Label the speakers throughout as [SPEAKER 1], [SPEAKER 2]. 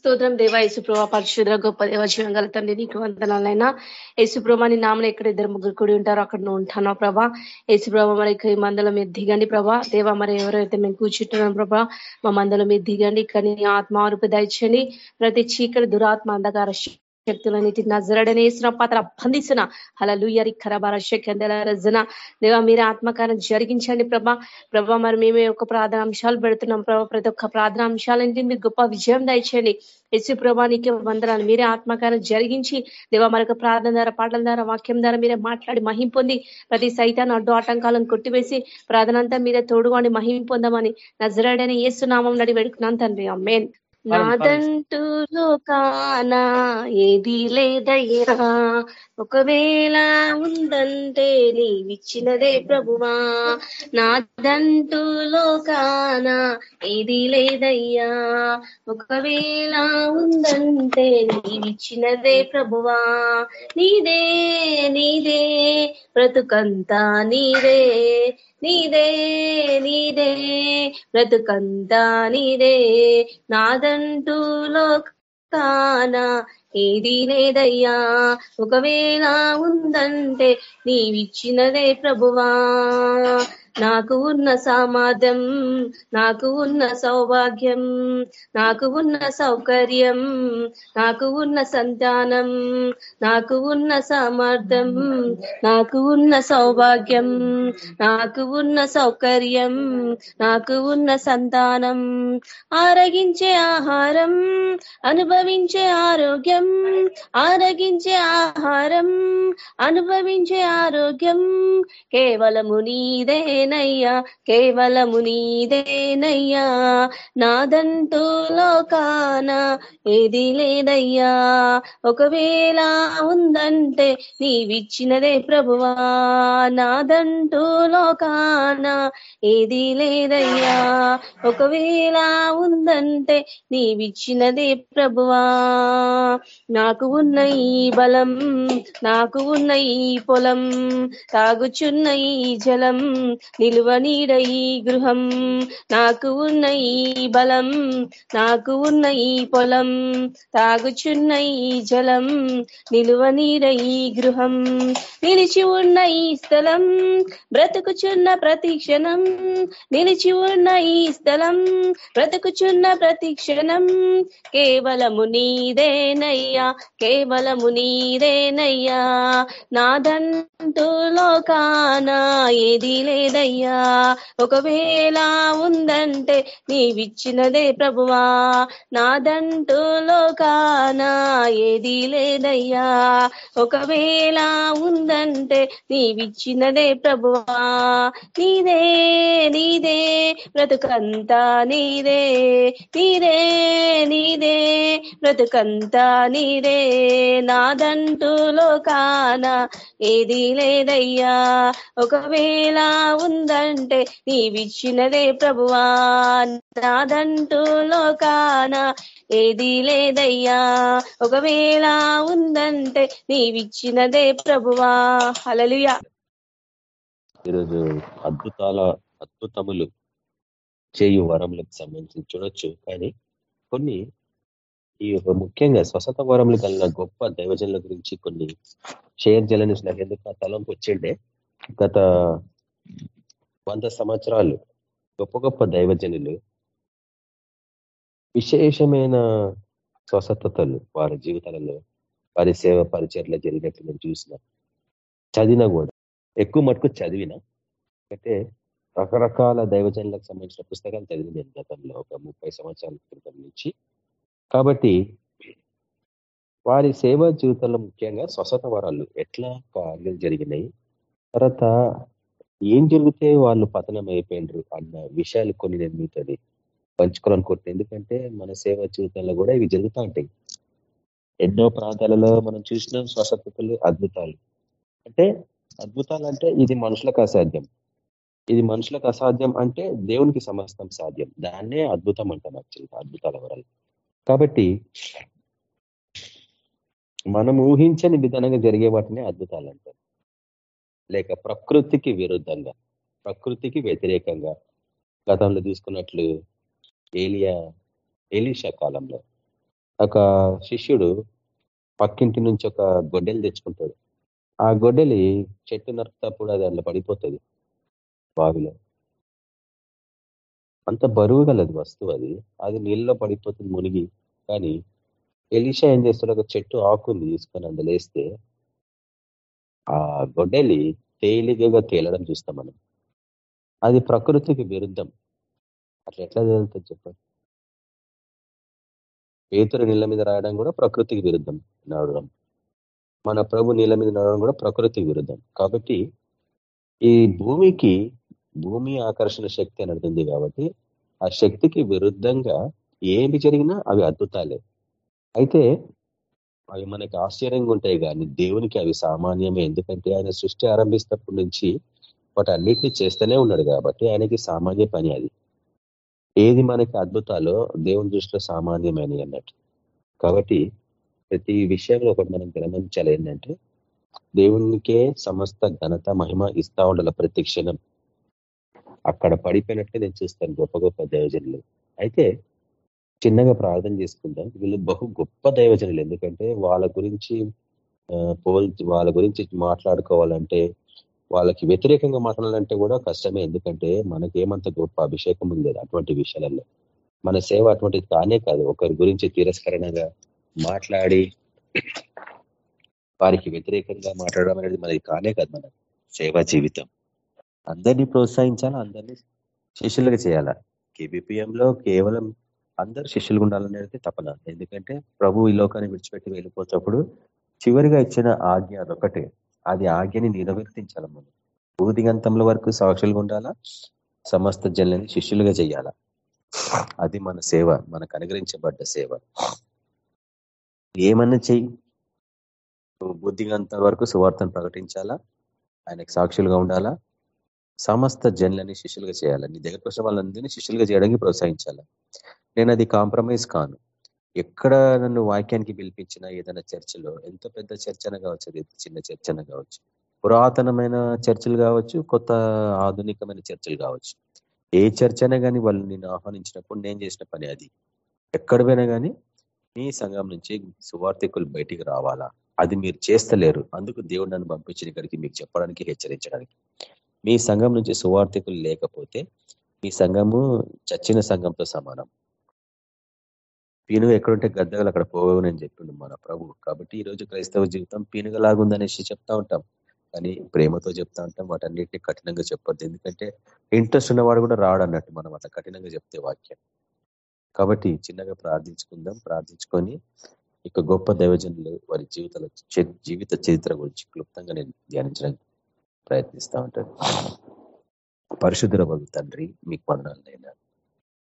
[SPEAKER 1] స్తోత్రం దేవ యేసుప్రభ పరిశుద్ర గొప్ప దేవ జీవం గల తండ్రి నీకు వందనాలైనా. యేసుప్రభ నీ నామలు ఎక్కడ ఇద్దరు ముగ్గురు కూడి ఉంటారో అక్కడ నువ్వు ఉంటానో ప్రభా. యేసుప్రభ మరి మందలో మీరు దిగండి ప్రభా. దేవ మరి ఎవరైతే మేము కూర్చుంటున్నాం ప్రభా మా మందలో మీరు దిగండి. కానీ ఆత్మారుపు దయచని ప్రతి చీకటి దురాత్మ అంధకార శక్తులన్నిటి నజరడనే వేసిన పాత్ర బంధించిన అలా లూయరి ఖరాబార రజన. మీరే మీరు ఆత్మకారం జరిగించండి ప్రభా. ప్రభా మరి మేమే ఒక ప్రార్థన అంశాలు పెడుతున్నాం. ప్రభా ప్రతి ఒక్క ప్రార్థన అంశాలంటే మీరు గొప్ప విజయం దయచేయండి. యశు ప్రభానికి వందనాలు. మీరే ఆత్మకారం జరిగించి దేవా మరొక ప్రార్థన ద్వారా పాటల ద్వారా వాక్యం ద్వారా మీరే మాట్లాడి మహింపొంది ప్రతి సైతాన్ని అడ్డు ఆటంకాలను కొట్టివేసి ప్రార్థన అంతా మీరే తోడుగాని మహిం పొందమని నజరడని ఏసునామం నడి వెడుకున్నాను తండ్రి. అమ్మేన్ నాదంటూ లోకాన ఏది లేదయ్యా. ఒకవేళ ఉందంటే నీవిచ్చినదే ప్రభువా. నాదంటూ లోకాన ఏది లేదయ్యా. ఒకవేళ ఉందంటే నీవిచ్చినదే ప్రభువా. నీదే నీదే బ్రతుకంతా నీదే. నీదే నీదే బ్రతుకంతా నీదే. నాదంటూ లోకానా ఏది లేదయ్యా. ఒకవేళ ఉందంటే నీవిచ్చినదే ప్రభువా. నాకు ఉన్న సామాధ్యం నాకు ఉన్న సౌభాగ్యం నాకు ఉన్న సౌకర్యం నాకు ఉన్న సంతానం నాకు ఉన్న సామర్థ్యం నాకు ఉన్న సౌభాగ్యం నాకు ఉన్న సౌకర్యం నాకు ఉన్న సంతానం. ఆరగించే ఆహారం అనుభవించే ఆరోగ్యం ఆరగించే ఆహారం అనుభవించే ఆరోగ్యం కేవలము నీదే నీదేనయ్యా కేవలము నీదేనయ్యా. నాదంటూ లోకాన ఏది లేదయ్యా. ఒకవేళ ఉందంటే నీవిచ్చినదే ప్రభువా. నాదంటూ లోకాన ఏది లేదయ్యా. ఒకవేళ ఉందంటే నీవిచ్చినదే ప్రభువా. నాకు ఉన్న ఈ బలం నాకు ఉన్న ఈ పొలం తాగుచున్న ఈ జలం నిలువ నీడ ఈ గృహం. నాకు ఉన్న ఈ బలం నాకు ఉన్న ఈ పొలం. తాగుచున్న ఈ జలం నిలువ నీడ ఈ గృహం. నిలిచి ఉన్న ఈ స్థలం బ్రతుకుచున్న ప్రతి క్షణం. నిలిచి ఉన్న ఈ స్థలం బ్రతుకుచున్న ప్రతి క్షణం. కేవలము నీదేనయ్యా కేవలము నీదేనయ్యా. నాదంటూ లోకానా ఏది ఉందయ్యా. ఒకవేళ ఉందంటే నీవిచ్చినదే ప్రభువా. నాదంటూ లోకాన ఏది లేదయ్యా. ఒకవేళ ఉందంటే నీవిచ్చినదే ప్రభువా. నీదే నీదే బ్రతుకంతా నీదే. నీదే నీదే బ్రతుకంతా నీదే. నాదంటూ లోకాన ఏది లేదయ్యా. ఒకవేళ ఉందంటే నీవిచ్చినదే ప్రభువా నాదంటూ లోకాన ఏది లేదయ్యా. ఒకవేళ ఉందంటే నీవిచ్చినదే ప్రభువా. హలలుయా
[SPEAKER 2] ఈరోజు అద్భుతాల అద్భుతములు చేయు వరములకు సంబంధించి చూడొచ్చు కానీ కొన్ని ఈ ముఖ్యంగా స్వసత వరములు కలిగిన గొప్ప దైవజనుల గురించి కొన్ని షేర్ చేయాలని నాకు ఎందుకు ఆ తలంపు వచ్చిండే గత వంద సంవత్సరాలు గొప్ప గొప్ప దైవజనులు విశేషమైన స్వస్థతలు వారి జీవితాలలో వారి సేవ పరిచర్లు జరిగినట్టు నేను చూసిన చదివిన కూడా. ఎక్కువ మటుకు చదివిన అయితే రకరకాల దైవజనులకు సంబంధించిన పుస్తకాలు చదివిన నేను గతంలో ఒక ముప్పై సంవత్సరాల క్రితం నుంచి. కాబట్టి వారి సేవా జీవితంలో ముఖ్యంగా స్వస్థత వరాలు ఎట్లా కార్యాలు జరిగినాయి తర్వాత ఏం జరిగితే వాళ్ళు పతనం అయిపోయినరు అన్న విషయాలు కొన్ని నేను మీతోది పంచుకోవాలనుకుంటున్నాను ఎందుకంటే మన సేవ జీవితంలో కూడా ఇవి జరుగుతూ ఉంటాయి. ఎన్నో ప్రాంతాలలో మనం చూసిన స్వస్థతలు అద్భుతాలు. అంటే అద్భుతాలు అంటే ఇది మనుషులకు అసాధ్యం. ఇది మనుషులకు అసాధ్యం అంటే దేవునికి సమస్తం సాధ్యం. దాన్నే అద్భుతం అంటాం యాక్చువల్గా అద్భుతాల వరాలు. కాబట్టి మనం ఊహించని విధానంగా జరిగే వాటిని అద్భుతాలు అంటారు. లేక ప్రకృతికి విరుద్ధంగా ప్రకృతికి వ్యతిరేకంగా గతంలో తీసుకున్నట్లు ఏలియా ఏలీషా కాలంలో. ఒక శిష్యుడు పక్కింటి నుంచి ఒక గొడ్డెలు తెచ్చుకుంటాడు. ఆ గొడ్డలి చెట్టు నరుకుతప్పుడు అది అందులో పడిపోతుంది బావిలో. అంత బరువు గలది వస్తువు అది. అది నీళ్ళలో పడిపోతుంది మునిగి. కానీ ఎలిషా ఏం చేస్తాడు? ఒక చెట్టు ఆకుంది తీసుకొని అందులో వేస్తే ఆ గొడ్డలి తేలికగా తేలడం చూస్తాం మనం. అది ప్రకృతికి విరుద్ధం. అట్లా ఎట్లా తేలుతుంది చెప్పండి? పేతురు నీళ్ళ మీద రాయడం కూడా ప్రకృతికి విరుద్ధం నడవడం. మన ప్రభు నీళ్ళ మీద నడవడం కూడా ప్రకృతికి విరుద్ధం. కాబట్టి ఈ భూమికి భూమి ఆకర్షణ శక్తి అని కాబట్టి ఆ శక్తికి విరుద్ధంగా ఏమి జరిగినా అవి అద్భుతాలే. అయితే అవి మనకి ఆశ్చర్యంగా ఉంటాయి కానీ దేవునికి అవి సామాన్యమే. ఎందుకంటే ఆయన సృష్టి ఆరంభిస్తప్పటి నుంచి వాటి అన్నిటినీ చేస్తూనే ఉన్నాడు కాబట్టి ఆయనకి సామాన్య పని అది. ఏది మనకి అద్భుతాలో దేవుని దృష్టిలో సామాన్యమైనవి అన్నట్టు. కాబట్టి ప్రతి విషయంలో ఒకటి మనం గమనించాలి ఏంటంటే దేవునికే సమస్త ఘనత మహిమ ఇస్తా ఉండాల ప్రతి క్షణం. అక్కడ పడిపోయినట్లే నేను చూస్తాను గొప్ప గొప్ప దైవజనులు. అయితే చిన్నగా ప్రార్థన చేసుకుందాం వీళ్ళు బహు గొప్ప దైవజనులు. ఎందుకంటే వాళ్ళ గురించి పోల్ వాళ్ళ గురించి మాట్లాడుకోవాలంటే వాళ్ళకి వ్యతిరేకంగా మాట్లాడాలంటే కూడా కష్టమే. ఎందుకంటే మనకేమంత గొప్ప అభిషేకం ఉంది అటువంటి విషయాలలో. మన సేవ అటువంటిది కానే కాదు. ఒకరి గురించి తిరస్కరణగా మాట్లాడి వారికి వ్యతిరేకంగా మాట్లాడడం అనేది మనది కానే కాదు మన సేవా జీవితం. అందరినీ ప్రోత్సహించాలా? అందరినీ శిష్యులుగా చేయాలా? కేబిపిఎంలో కేవలం అందరు శిష్యులు ఉండాలనేది తపన ఎందుకంటే ప్రభు ఈ లోకాన్ని విడిచిపెట్టి వెళ్ళిపోతప్పుడు చివరిగా ఇచ్చిన ఆజ్ఞ అదొకటే అది ఆజ్ఞని నిర్వర్తించాల మనం. భూదిగంతంలో వరకు సాక్షులుగా ఉండాలా? సమస్త జన్లని శిష్యులుగా చేయాలా? అది మన సేవ. మనకు అనుగ్రహించబడ్డ సేవ. ఏమన్నా చెయ్యి. బుద్ధిగంత వరకు సువార్తను ప్రకటించాలా? ఆయనకు సాక్షులుగా ఉండాలా? సమస్త జన్లని శిష్యులుగా చేయాలా? నీ దగ్గరకు వచ్చిన వాళ్ళందరినీ శిష్యులుగా చేయడానికి ప్రోత్సహించాలా? నేను అది కాంప్రమైజ్ కాను. ఎక్కడ నన్ను వాక్యానికి పిలిపించిన ఏదైనా చర్చలో ఎంత పెద్ద చర్చన కావచ్చు అది చిన్న చర్చన కావచ్చు పురాతనమైన చర్చలు కావచ్చు కొత్త ఆధునికమైన చర్చలు కావచ్చు. ఏ చర్చనే కానీ వాళ్ళు నేను ఆహ్వానించినప్పుడు నేను చేసిన పని అది. ఎక్కడ పోయినా కానీ మీ సంఘం నుంచి సువార్థికులు బయటికి రావాలా? అది మీరు చేస్తలేరు. అందుకు దేవుడు నన్ను పంపించిన ఇక్కడికి మీకు చెప్పడానికి హెచ్చరించడానికి. మీ సంఘం నుంచి సువార్థికులు లేకపోతే మీ సంఘము చచ్చిన సంఘంతో సమానం. పీనుగ ఎక్కడుంటే గద్దగలు అక్కడ పోవని చెప్పిండు మన ప్రభు. కాబట్టి ఈ రోజు క్రైస్తవ జీవితం పీనుగలాగుందనేసి చెప్తా ఉంటాం. కానీ ప్రేమతో చెప్తా ఉంటాం. వాటన్నిటిని కఠినంగా చెప్పొద్దు. ఎందుకంటే ఇంట్రెస్ట్ ఉన్నవాడు కూడా రాడు అన్నట్టు మనం అట్లా కఠినంగా చెప్తే వాక్యం. కాబట్టి చిన్నగా ప్రార్థించుకుందాం. ప్రార్థించుకొని ఇక గొప్ప దైవజనులు వారి జీవితాల జీవిత చరిత్ర గురించి క్లుప్తంగా నేను ధ్యానించడానికి ప్రయత్నిస్తూ ఉంటాను. పరిశుద్ధుల తండ్రి మీకు వందనాలైనా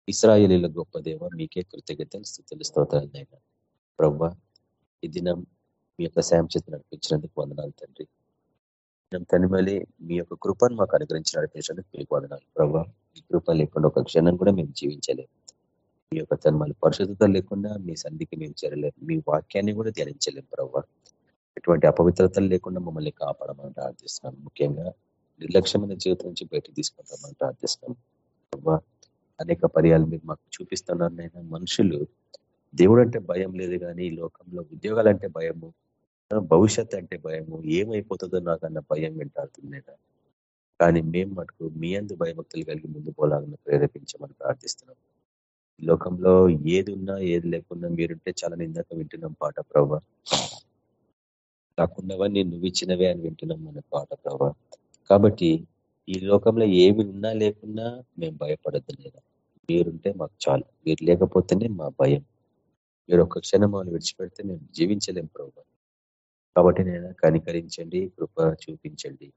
[SPEAKER 2] ఇస్రాయలీల గొప్ప దేవ మీకే కృతజ్ఞతలు స్థుతులు స్తోత్రాలైనా ప్రవ్వ ఈ దినం మీ యొక్క సాయం చేతి నడిపించినందుకు వందనాలు తండ్రి. తనిమలి మీ యొక్క కృపను మాకు అనుగ్రహించి నడిపించినందుకు మీకు వందనాలు. ప్రవ్వ ఈ కృప లేకుండా ఒక క్షణం కూడా మేము జీవించలేము. మీ యొక్క తన్మలి పరిశుద్ధత లేకుండా మీ సంధికి మేము చేరలేము. మీ వాక్యాన్ని కూడా ధ్యానించలేము ప్రవ్వ. ఎటువంటి అపవిత్రతలు లేకుండా మమ్మల్ని కాపాడమని ప్రార్థిస్తున్నాం ముఖ్యంగా నిర్లక్ష్యమైన జీవితం నుంచి బయటకు తీసుకుంటామని ప్రార్థిస్తున్నాం ప్రభావ అనేక పర్యాలు మీరు మాకు చూపిస్తున్నారు నైనా మనుషులు. దేవుడు అంటే భయం లేదు కానీ లోకంలో ఉద్యోగాలు అంటే భయము భవిష్యత్ అంటే భయము ఏమైపోతుందో నాకు అన్న భయం వెంటాడుతుంది కానీ మేము మటుకు మీ అందు భయభక్తులు కలిగి ముందు పోలాలని ప్రేరేపించమని ప్రార్థిస్తున్నాం. లోకంలో ఏది ఉన్నా ఏది లేకున్నా మీరుంటే చాలా ఇందాక వింటున్నాం పాట ప్రభా నాకున్నవన్నీ నువ్వు ఇచ్చినవే అని వింటున్నాం మన పాట ప్రభా కాబట్టి ఈ లోకంలో ఏమి ఉన్నా లేకున్నా మేము భయపడద్దు లేదా మీరుంటే మాకు చాలు. మీరు లేకపోతేనే మా భయం. మీరు ఒక క్షణం విడిచిపెడితే మేము జీవించలేం ప్రభు. కాబట్టి నేను కనికరించండి కృప చూపించండి.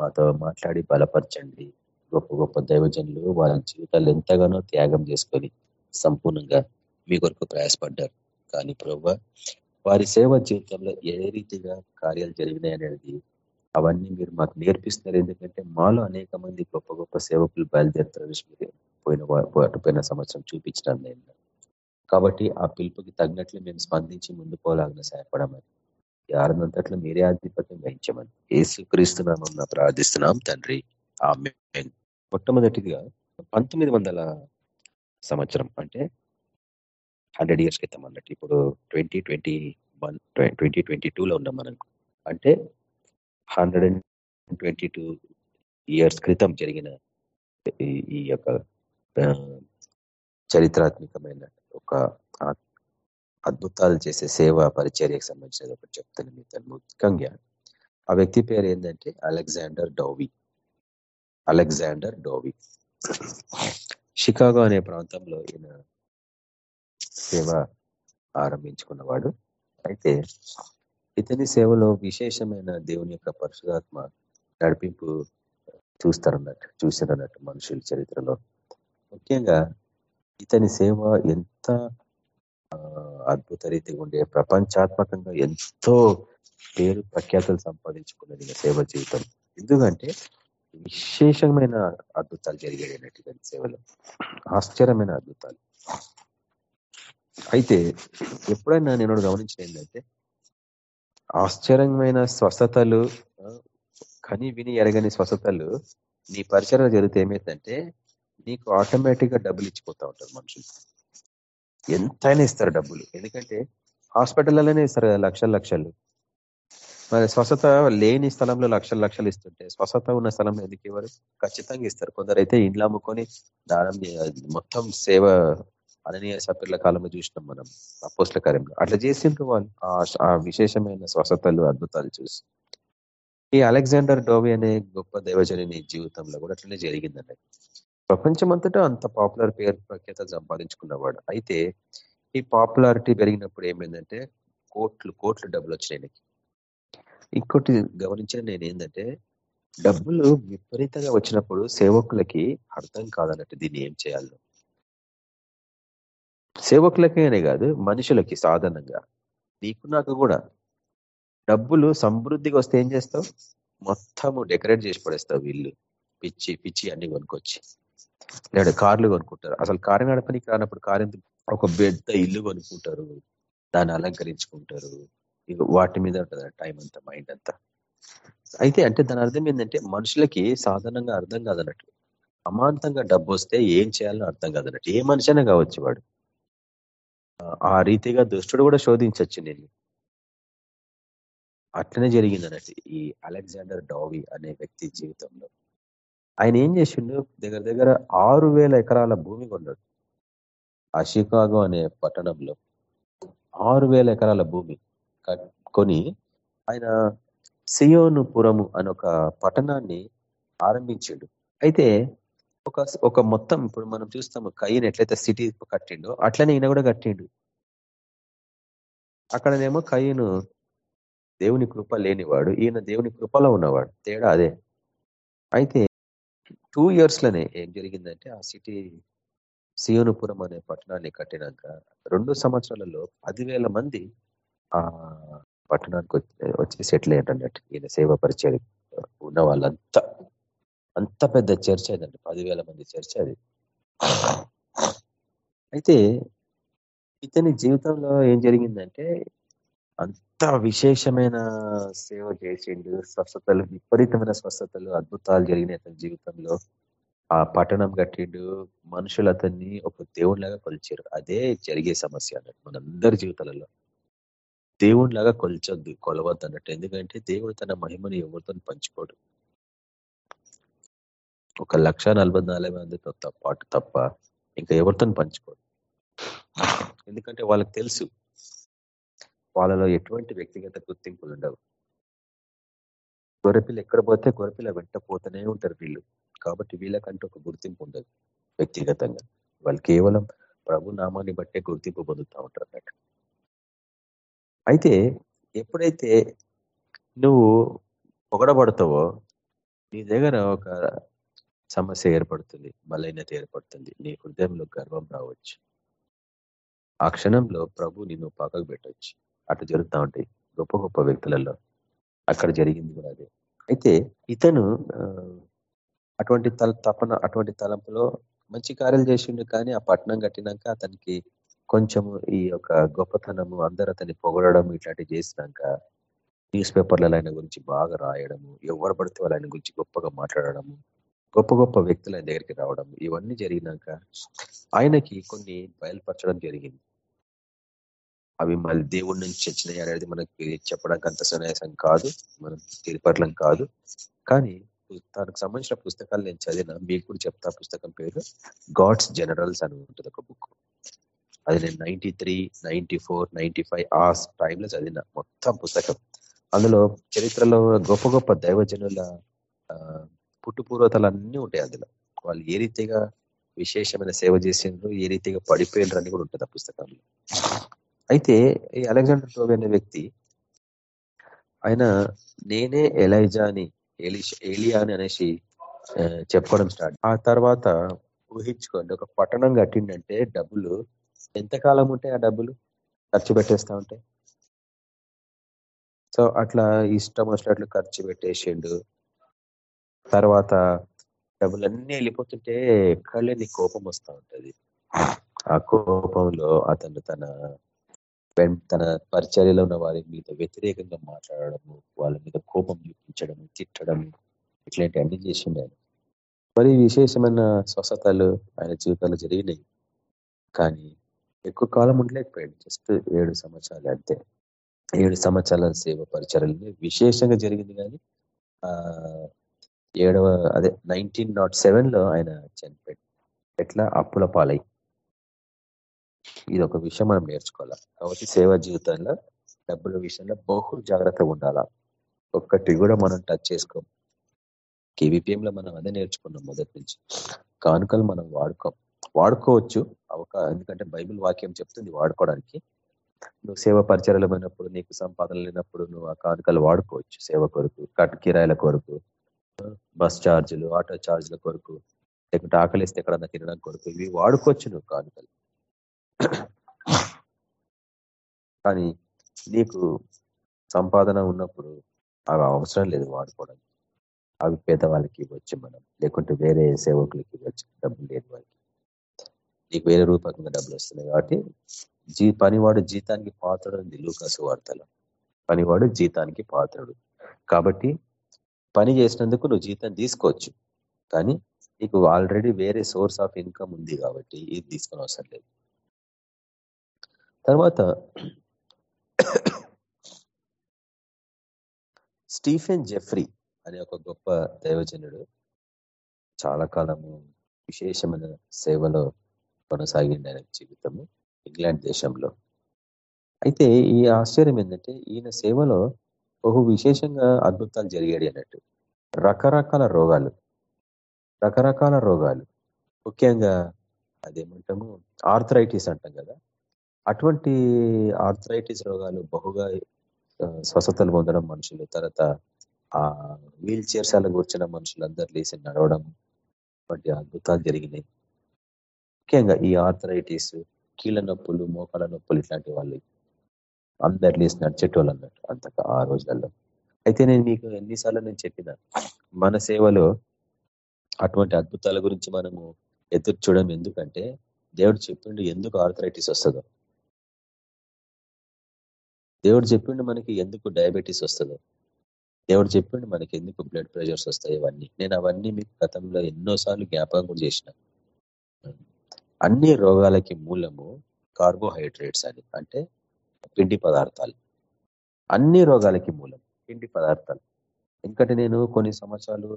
[SPEAKER 2] మాతో మాట్లాడి బలపరచండి. గొప్ప గొప్ప దైవజనులు వాళ్ళ జీవితాలు ఎంతగానో త్యాగం చేసుకొని సంపూర్ణంగా మీ కొరకు ప్రయాసపడ్డారు. కానీ ప్రభు వారి సేవ జీవితంలో ఏ రీతిగా కార్యాలు జరిగినాయి అనేది అవన్నీ మీరు మాకు నేర్పిస్తున్నారు. ఎందుకంటే మాలో అనేక మంది గొప్ప గొప్ప సేవకులు బయలుదేరుతారు మీరు పోయిన పోయిన సంవత్సరం చూపించినాను నేను కాబట్టి ఆ పిలుపుకి తగినట్లు మేము స్పందించి ముందు పోలాగిన సహాయపడమని. ఈ ఆరునంతట్లో మీరే ఆధిపత్యం వహించమని. ఏసు క్రీస్తున్నామం ప్రార్థిస్తున్నాం తండ్రి. ఆ మొట్టమొదటిగా పంతొమ్మిది వందల సంవత్సరం అంటే హండ్రెడ్ ఇయర్స్ క్రితం అన్నట్టు. ఇప్పుడు twenty twenty one twenty twenty టూలో ఉన్నాం మనం. అంటే hundred and twenty two years క్రితం జరిగిన ఈ యొక్క చరిత్రాత్మకమైన ఒక అద్భుతాలు చేసే సేవ పరిచర్యకు సంబంధించినది ఒకటి చెప్తాను మీతో ముఖ్యంగా ఆ వ్యక్తి పేరు ఏంటంటే Alexander Dowie. Alexander Dowie. Chicago అనే ప్రాంతంలో ఈయన సేవ ఆరంభించుకున్నవాడు. అయితే ఇతని సేవలో విశేషమైన దేవుని యొక్క పరిశుధాత్మ నడిపింపు చూస్తారన్నట్టు చూసారన్నట్టు మనుషుల చరిత్రలో. ముఖ్యంగా ఇతని సేవ ఎంత అద్భుత రీతి ఉండే ప్రపంచాత్మకంగా ఎంతో పేరు ప్రఖ్యాతలు సంపాదించుకున్నది సేవ జీవితం. ఎందుకంటే విశేషమైన అద్భుతాలు జరిగాయి అన్నట్టు సేవలో. ఆశ్చర్యమైన అద్భుతాలు. అయితే ఎప్పుడైనా నేను గమనించిన ఏంటంటే ఆశ్చర్యమైన స్వస్థతలు కని విని ఎరగని స్వస్థతలు నీ పరిచయం జరిగితే ఏమైందంటే నీకు ఆటోమేటిక్గా డబ్బులు ఇచ్చిపోతా ఉంటారు మనుషులు. ఎంతైనా ఇస్తారు డబ్బులు. ఎందుకంటే హాస్పిటల్లోనే ఇస్తారు లక్షల లక్షలు. మరి స్వస్థత లేని స్థలంలో లక్షల లక్షలు ఇస్తుంటే స్వస్థత ఉన్న స్థలంలో ఎందుకు ఇవ్వరు? ఖచ్చితంగా ఇస్తారు. కొందరైతే ఇండ్లు అమ్ముకొని దానం మొత్తం సేవ అననీయ సభ్యుల కాలంలో చూసినాం మనం అపోస్ల కార్యంలో. అట్లా చేసిండ్రు వాళ్ళు. ఆ విశేషమైన స్వస్థతలు అద్భుతాలు చూసి. ఈ అలెగ్జాండర్ డోవి అనే గొప్ప దైవజని జీవితంలో కూడా అట్లనే జరిగిందండి. ప్రపంచమంతటా అంత పాపులర్ పేరు ప్రఖ్యాత సంపాదించుకున్నవాడు. అయితే ఈ పాపులారిటీ పెరిగినప్పుడు ఏమైందంటే కోట్లు కోట్లు డబ్బులు వచ్చినాయి ఇంకోటి గమనించిన నేను ఏంటంటే డబ్బులు విపరీతంగా వచ్చినప్పుడు సేవకులకి అర్థం కాదన్నట్టు దీన్ని ఏం చేయాలో? సేవకులకైనా కాదు మనుషులకి సాధారణంగా. నీకు నాకు కూడా డబ్బులు సమృద్ధిగా వస్తే ఏం చేస్తావు? మొత్తము డెకరేట్ చేసి పడేస్తావు ఇల్లు పిచ్చి పిచ్చి అన్ని కొనుక్కొచ్చి. లేదా కార్లు కొనుక్కుంటారు. అసలు కారు నడపనికి రానప్పుడు కారు ఒక పెద్ద ఇల్లు కొనుక్కుంటారు. దాన్ని అలంకరించుకుంటారు. వాటి మీద ఉంటుంది టైం అంతా మైండ్ అంతా. అయితే అంటే దాని అర్థం ఏంటంటే మనుషులకి సాధారణంగా అర్థం కాదన్నట్టు. అమాంతంగా డబ్బు వస్తే ఏం చేయాలని అర్థం కాదన్నట్టు. ఏ మనిషైనా కావచ్చు వాడు. ఆ రీతిగా దుష్టుడు కూడా శోధించవచ్చు నేను అట్లనే జరిగింది అన్నట్టు ఈ అలెగ్జాండర్ డావి అనే వ్యక్తి జీవితంలో. ఆయన ఏం చేసిండు? దగ్గర దగ్గర ఆరు ఎకరాల భూమి కొన్నాడు. ఆ షికాగో అనే పట్టణంలో ఆరు ఎకరాల భూమి కొని ఆయన సియోనుపురము అనే ఒక పట్టణాన్ని ఆరంభించాడు. అయితే ఒక ఒక మొత్తం ఇప్పుడు మనం చూస్తాము కయ్యను ఎట్లయితే సిటీ కట్టిండో అట్లనే ఈయన కూడా కట్టిండు. అక్కడనేమో కయ్యను దేవుని కృప లేనివాడు ఈయన దేవుని కృపలో ఉన్నవాడు తేడా అదే. అయితే టూ ఇయర్స్లోనే ఏం జరిగిందంటే ఆ సిటీ సియోనుపురం అనే పట్టణాన్ని కట్టినాక రెండు సంవత్సరాలలో పదివేల మంది ఆ పట్టణానికి వచ్చి సెటిల్ అయ్యారు అన్నట్టు ఈయన సేవ పరిచయం ఉన్న వాళ్ళంతా. అంత పెద్ద చర్చ అదండి పదివేల మంది చర్చ అది. అయితే ఇతని జీవితంలో ఏం జరిగిందంటే అంత విశేషమైన సేవ చేసిండు స్వస్థతలు విపరీతమైన స్వస్థతలు అద్భుతాలు జరిగినాయి అతని జీవితంలో. ఆ పట్టణం కట్టిండు మనుషులు అతన్ని ఒక దేవునిలాగా కొలిచారు. అదే జరిగే సమస్య అన్నట్టు మనందరి జీవితాలలో. దేవునిలాగా కొలిచొద్దు కొలవద్దు అన్నట్టు ఎందుకంటే దేవుడు తన మహిమని ఎవరితో పంచుకోడు. ఒక లక్ష నలభై నాలుగు మందితో పాటు తప్ప ఇంకా ఎవరితో పంచుకోడు ఎందుకంటే వాళ్ళకి తెలుసు. వాళ్ళలో ఎటువంటి వ్యక్తిగత గుర్తింపులు ఉండవు. గొర్రెపిల్ల ఎక్కడ పోతే గొర్రెపిల్ల వెంట పోతూనే ఉంటారు వీళ్ళు. కాబట్టి వీళ్ళకంటూ ఒక గుర్తింపు ఉండదు వ్యక్తిగతంగా. వాళ్ళు కేవలం ప్రభు నామాన్ని బట్టే గుర్తింపు పొందుతూ ఉంటారు అన్నట్టు. అయితే ఎప్పుడైతే నువ్వు పొగడబడతావో నీ దగ్గర ఒక సమస్య ఏర్పడుతుంది బలహీనత ఏర్పడుతుంది. నీ హృదయంలో గర్వం రావచ్చు. ఆ క్షణంలో ప్రభు నిన్ను పక్కకు పెట్టవచ్చు అటు జరుగుతూ ఉంటాయి. గొప్ప గొప్ప వ్యక్తులలో అక్కడ జరిగింది కూడా అదే. అయితే ఇతను అటువంటి తల తపన అటువంటి తలంపులో మంచి కార్యాలు చేసిండు కానీ ఆ పట్టణం కట్టినాక అతనికి కొంచెము ఈ యొక్క గొప్పతనము అందరూ అతన్ని పొగడడం ఇట్లాంటివి చేసినాక న్యూస్ పేపర్లలో ఆయన గురించి బాగా రాయడము ఎవరు పడితే వాళ్ళ ఆయన గురించి గొప్పగా మాట్లాడడము గొప్ప గొప్ప వ్యక్తులు ఆయన దగ్గరికి రావడం ఇవన్నీ జరిగినాక ఆయనకి కొన్ని బయలుపరచడం జరిగింది. అవి మళ్ళీ దేవుడి నుంచి వచ్చినాయి అనేది మనకి చెప్పడానికి అంత సునాయాసం కాదు మనం తెలిపడం కాదు. కానీ తనకు సంబంధించిన పుస్తకాలు నేను చదివిన మీకు కూడా చెప్తా పుస్తకం పేరు గాడ్స్ జనరల్స్ అని ఉంటుంది ఒక బుక్. అది నేను ninety three ninety four ninety five ఆ టైంలో చదివిన మొత్తం పుస్తకం. అందులో చరిత్రలో గొప్ప గొప్ప దైవజనుల పుట్టుపూర్వతలన్నీ ఉంటాయి అందులో. వాళ్ళు ఏ రీతిగా విశేషమైన సేవ చేసిండ్రు ఏ రీతిగా పడిపోయినరు అని కూడా ఉంటుంది ఆ పుస్తకంలో. అయితే ఈ అలెగ్జాండర్ టోబి అనే వ్యక్తి ఆయన నేనే ఎలైజా అని ఏలియా అని అనేసి చెప్పుకోవడం స్టార్ట్ ఆ తర్వాత ఊహించుకోండి ఒక పట్టణం కట్టిండంటే డబ్బులు ఎంతకాలం ఉంటాయి ఆ డబ్బులు? ఖర్చు పెట్టేస్తా ఉంటాయి సో అట్లా ఇష్టం వచ్చినట్లు ఖర్చు పెట్టేసిండు. తర్వాత డబ్బులన్నీ వెళ్ళిపోతుంటే ఎక్కడలేని కోపం వస్తూ ఉంటది? ఆ కోపంలో అతను తన తన పరిచర్యలో ఉన్న వారి మీద వ్యతిరేకంగా మాట్లాడడము వాళ్ళ మీద కోపం చూపించడము తిట్టడము ఇట్లాంటి అన్ని చేసిండు ఆయన. మరి విశేషమైన స్వస్థతలు ఆయన జీవితాలు జరిగినాయి. కానీ ఎక్కువ కాలం ఉండలేకపోయాడు. జస్ట్ ఏడు సంవత్సరాలు అంతే. ఏడు సంవత్సరాల సేవ పరిచయాలు విశేషంగా జరిగింది కానీ ఆ ఏడవ అదే నైన్టీన్ నాట్ సెవెన్లో ఆయన చనిపోయాడు ఎట్లా? అప్పుల పాలై. ఇది ఒక విషయం మనం నేర్చుకోవాలా? కాబట్టి సేవా జీవితంలో డబ్బుల విషయంలో బహు జాగ్రత్తగా ఉండాలా? ఒక్కటి కూడా మనం టచ్ చేసుకోం. కేవీపీఎం లో మనం అదే నేర్చుకున్నాం మొదటి నుంచి. కానుకలు మనం వాడుకోం. వాడుకోవచ్చు. అవకా ఎందుకంటే బైబిల్ వాక్యం చెప్తుంది వాడుకోవడానికి. నువ్వు సేవ పరిచయాలు నీకు సంపాదన లేనప్పుడు నువ్వు ఆ కానుకలు వాడుకోవచ్చు. సేవ కొరకు కట్ కిరాయిల కొరకు బస్ ఛార్జీలు ఆటో ఛార్జీల కొరకు లేకుంటే ఆకలిస్తే ఎక్కడన్నా తినడం కొరకు ఇవి వాడుకోవచ్చు నువ్వు కానుకలు. కానీ నీకు సంపాదన ఉన్నప్పుడు అవి అవసరం లేదు వాడుకోవడానికి అవి పేదవాళ్ళకి ఇవ్వచ్చు మనం లేకుంటే వేరే సేవకులకి ఇవ్వచ్చు డబ్బులు లేని వాళ్ళకి నీకు వేరే రూపకంగా డబ్బులు వస్తున్నాయి కాబట్టి జీ పనివాడు జీతానికి పాత్రడు ఉంది లూకాసు వార్తలో. పనివాడు జీతానికి పాత్రడు. కాబట్టి పని చేసినందుకు నువ్వు జీతం తీసుకోవచ్చు. కానీ నీకు ఆల్రెడీ వేరే సోర్స్ ఆఫ్ ఇన్కమ్ ఉంది కాబట్టి ఇది తీసుకుని అవసరం లేదు. తర్వాత స్టీఫెన్ జెఫ్రీ అనే ఒక గొప్ప దైవజనుడు చాలా కాలము విశేషమైన సేవలో కొనసాగింది ఆయన జీవితము ఇంగ్లాండ్ దేశంలో. అయితే ఈ ఆశ్చర్యం ఏంటంటే ఈయన సేవలో బహు విశేషంగా అద్భుతాలు జరిగాడు అన్నట్టు. రకరకాల రోగాలు. రకరకాల రోగాలు. ముఖ్యంగా అదేమంటాము? ఆర్థరైటిస్ అంటాం కదా! అటువంటి ఆర్థరైటిస్ రోగాలు బహుగా స్వస్థతలు పొందడం మనుషులు తర్వాత ఆ వీల్ చైర్స్ అలా కూర్చున్న మనుషులందరూ లేచి నడవడం వంటి అద్భుతాలు జరిగినాయి. ముఖ్యంగా ఈ ఆర్థరైటిస్ కీళ్ళ నొప్పులు మోకాల నొప్పులు ఇట్లాంటి వాళ్ళు అందరు లేచి నడిచేటోళ్ళు అన్నట్టు అంతగా ఆ రోజులలో. అయితే నేను మీకు ఎన్నిసార్లు నేను చెప్పిన మన సేవలో అటువంటి అద్భుతాల గురించి మనము ఎదురు చూడడం ఎందుకంటే దేవుడు చెప్పిండు ఎందుకు ఆర్థరైటిస్ వస్తుందో. దేవుడు చెప్పిండు మనకి ఎందుకు డయాబెటీస్ వస్తుందో. దేవుడు చెప్పిండు మనకి ఎందుకు బ్లడ్ ప్రెషర్స్ వస్తాయి ఇవన్నీ. నేను అవన్నీ మీకు గతంలో ఎన్నోసార్లు జ్ఞాపకం కూడా చేసిన. అన్ని రోగాలకి మూలము కార్బోహైడ్రేట్స్ అని అంటే పిండి పదార్థాలు. అన్ని రోగాలకి మూలం పిండి పదార్థాలు. ఎందుకంటే నేను కొన్ని సంవత్సరాలు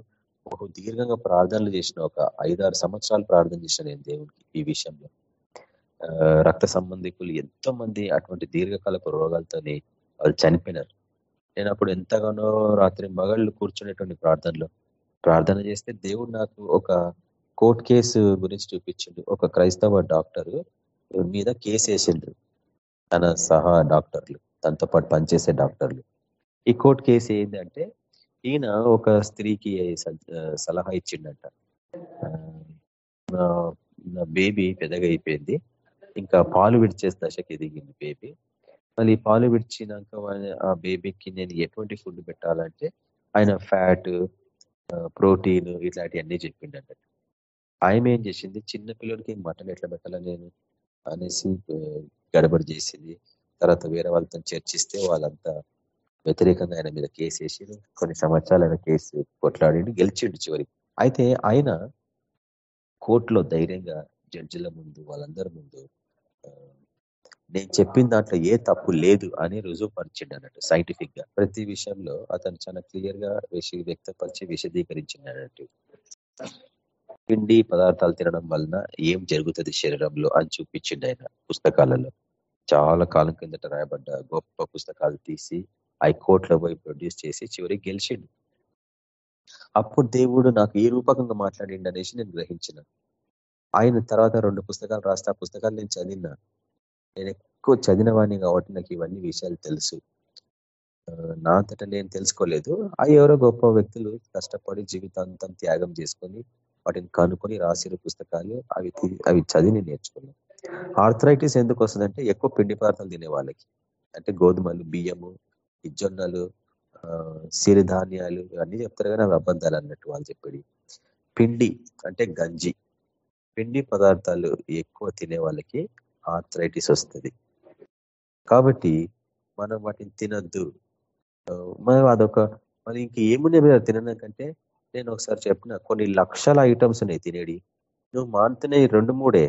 [SPEAKER 2] ఒక దీర్ఘంగా ప్రార్థనలు చేసిన ఒక ఐదారు సంవత్సరాలు ప్రార్థన చేసిన నేను దేవునికి ఈ విషయంలో. రక్త సంబంధికులు ఎంతో మంది అటువంటి దీర్ఘకాలపు రోగాలతోని వాళ్ళు చనిపోయినారు. నేను అప్పుడు ఎంతగానో రాత్రి మగళ్ళు కూర్చునేటువంటి ప్రార్థనలో ప్రార్థన చేస్తే దేవుడు నాకు ఒక కోర్ట్ కేసు గురించి చూపించిండు. ఒక క్రైస్తవ డాక్టర్ మీద కేసు వేసిండ్రు తన సహా డాక్టర్లు. తనతో పాటు పనిచేసే డాక్టర్లు. ఈ కోర్టు కేసు ఏంటంటే ఈయన ఒక స్త్రీకి సలహా ఇచ్చిండట. నా బేబీ పెద్దగా అయిపోయింది. ఇంకా పాలు విడిచేసి దశకి ఎదిగింది బేబీ. మళ్ళీ పాలు విడిచినాక ఆ బేబీకి నేను ఎటువంటి ఫుడ్ పెట్టాలంటే ఆయన ఫ్యాట్ ప్రోటీన్ ఇట్లాంటివన్నీ చెప్పిండట. ఆయన ఏం చేసింది చిన్న పిల్లలకి మటన్ ఎట్లా పెట్టాలా నేను అనేసి గడబడి చేసింది. తర్వాత వేరే వాళ్ళతో చర్చిస్తే వాళ్ళంతా వ్యతిరేకంగా ఆయన మీద కేసు వేసి కొన్ని సంవత్సరాలు ఆయన కేసు కొట్లాడి గెలిచిండు చివరికి. అయితే ఆయన కోర్టులో ధైర్యంగా జడ్జిల ముందు వాళ్ళందరి ముందు నేను చెప్పిన దాంట్లో ఏ తప్పు లేదు అని రుజువుపరిచిండు అన్నట్టు సైంటిఫిక్గా ప్రతి విషయంలో అతను చాలా క్లియర్గా వ్యక్తపరిచి విశదీకరించింది అన్నట్టు పిండి పదార్థాలు తినడం వలన ఏం జరుగుతుంది శరీరంలో అని చూపించిండు ఆయన పుస్తకాలలో. చాలా కాలం కిందట రాయబడ్డ గొప్ప పుస్తకాలు తీసి ఐ కోట్లో పోయి ప్రొడ్యూస్ చేసి చివరికి గెలిచిండు. అప్పుడు దేవుడు నాకు ఈ రూపకంగా మాట్లాడిండు అనేసి నేను గ్రహించిన. ఆయన తర్వాత రెండు పుస్తకాలు రాస్తా పుస్తకాలు నేను చదివినా. నేను ఎక్కువ చదివినవాణ్ణి కాబట్టి నాకు ఇవన్నీ విషయాలు తెలుసు. నా అంతటా నేను తెలుసుకోలేదు. ఆ ఎవరో గొప్ప వ్యక్తులు కష్టపడి జీవితాంతం త్యాగం చేసుకొని వాటిని కనుక్కొని రాసిన పుస్తకాలు. అవి అవి చదివి నేర్చుకున్నాను ఆర్థరైటిస్ ఎందుకు వస్తుందంటే ఎక్కువ పిండి పదార్థాలు తినే వాళ్ళకి. అంటే గోధుమలు బియ్యము జొన్నలు సిరిధాన్యాలు ఇవన్నీ చెప్తారు కానీ అవి అబద్ధాలు అన్నట్టు వాళ్ళు చెప్పేది. పిండి అంటే గంజి. పిండి పదార్థాలు ఎక్కువ తినే వాళ్ళకి ఆర్థరైటిస్ వస్తుంది. కాబట్టి మనం వాటిని తినద్దు. మనం అదొక మరి ఇంక ఏమున్నాయి తినడం నేను ఒకసారి చెప్పిన కొన్ని లక్షల ఐటమ్స్ ఉన్నాయి తినేడి నువ్వు మానుతున్నాయి రెండు మూడే.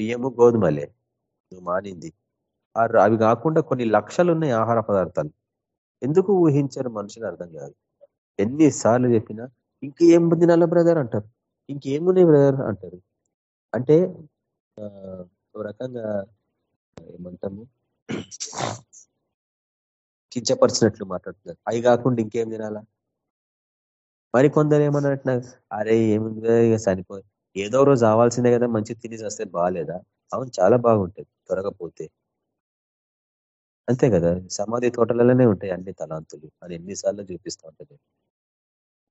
[SPEAKER 2] బియ్యము గోధుమలే. నువ్వు మానింది. అవి కాకుండా కొన్ని లక్షలు ఉన్నాయి ఆహార పదార్థాలు. ఎందుకు ఊహించారు మనుషులు అర్థం కాదు. ఎన్నిసార్లు చెప్పినా ఇంకేం తినాల బ్రదర్ అంటారు? ఇంకేమున్నాయి బ్రదర్ అంటారు? అంటే ఒక రకంగా ఏమంటాము? కించపరిచినట్లు మాట్లాడుతున్నారు. అవి కాకుండా ఇంకేం తినాలా? మరి కొందరు ఏమన్నట్టు అరే ఏముంది ఇక చనిపో ఏదో రోజు రావాల్సిందే కదా మంచి తినేసి వస్తే బాగాలేదా అవును చాలా బాగుంటుంది. త్వరగా పోతే. అంతే కదా! సమాధి తోటలలోనే ఉంటాయి అన్ని తలాంతులు. అని ఎన్నిసార్లు చూపిస్తూ ఉంటుంది.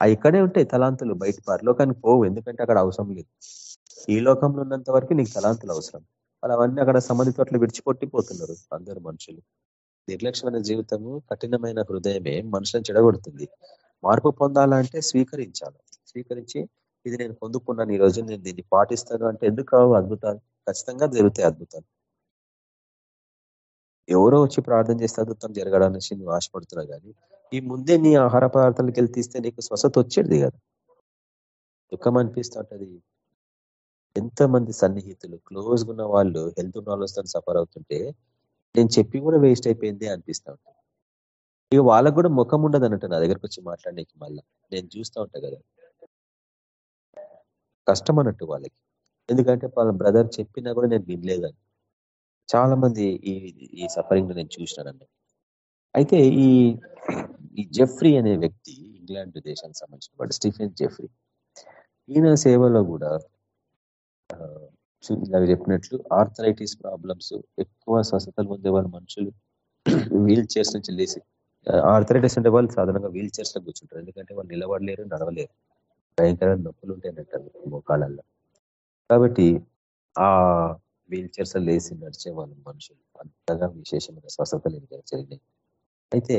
[SPEAKER 2] అవి ఇక్కడే ఉంటాయి తలాంతులు. బయట పరలోకానికి పోవు. ఎందుకంటే అక్కడ అవసరం లేదు. ఈ లోకంలో ఉన్నంత వరకు నీకు తలాంతులు అవసరం. వాళ్ళు అవన్నీ అక్కడ సమాధి తోటలు విడిచిపొట్టిపోతున్నారు. అందరు మనుషులు. నిర్లక్ష్యమైన జీవితము కఠినమైన హృదయమే మనుషులను చెడగొడుతుంది. మార్పు పొందాలంటే స్వీకరించాలి. స్వీకరించి ఇది నేను పొందుకున్నాను. ఈ రోజు నేను దీన్ని పాటిస్తాను అంటే ఎందుకు కావు? అద్భుతాలు. ఖచ్చితంగా జరుగుతాయి అద్భుతాలు. ఎవరో వచ్చి ప్రార్థన చేస్తే అద్భుతం జరగడానికి నువ్వు ఆశపడుతున్నావు కానీ ఈ ముందే నీ ఆహార పదార్థాలకు వెళ్ళి తీస్తే నీకు స్వస్థత వచ్చేది కదా. దుఃఖం అనిపిస్తూ ఉంటది ఎంతమంది సన్నిహితులు క్లోజ్గా ఉన్న వాళ్ళు హెల్త్ ప్రాబ్లమ్స్ సఫర్ అవుతుంటే నేను చెప్పి కూడా వేస్ట్ అయిపోయింది అనిపిస్తూ ఉంటుంది ఇక వాళ్ళకు కూడా ముఖం ఉండదు అన్నట్టు నా దగ్గరకు వచ్చి మాట్లాడడానికి మళ్ళీ. నేను చూస్తూ ఉంటా కదా. కష్టం అన్నట్టు వాళ్ళకి. ఎందుకంటే వాళ్ళ బ్రదర్ చెప్పినా కూడా నేను వినలేదని చాలా మంది ఈ ఈ సఫరింగ్ నేను చూసినానండి. అయితే ఈ ఈ జెఫ్రీ అనే వ్యక్తి ఇంగ్లాండ్ దేశానికి సంబంధించిన వాడు స్టీఫెన్ జెఫ్రీ. ఈయన సేవలో కూడా ఇలా చెప్పినట్లు ఆర్థరైటిస్ ప్రాబ్లమ్స్ ఎక్కువ స్వస్థతలు పొందే వాళ్ళ మనుషులు వీల్ చైర్స్ నుంచి లేసి ఆర్థరైటిస్ అంటే వాళ్ళు సాధారణంగా వీల్ చైర్స్లో కూర్చుంటారు. ఎందుకంటే వాళ్ళు నిలబడలేరు నడవలేరు. భయంకరమైన నొప్పులు ఉంటాయన్నట్టు మోకాళ్ళల్లో. కాబట్టి ఆ వీల్ చైర్స్ లేసి నడిచే వాళ్ళు మనుషులు. అంతగా విశేషమైన స్వస్థతలు జరిగినాయి. అయితే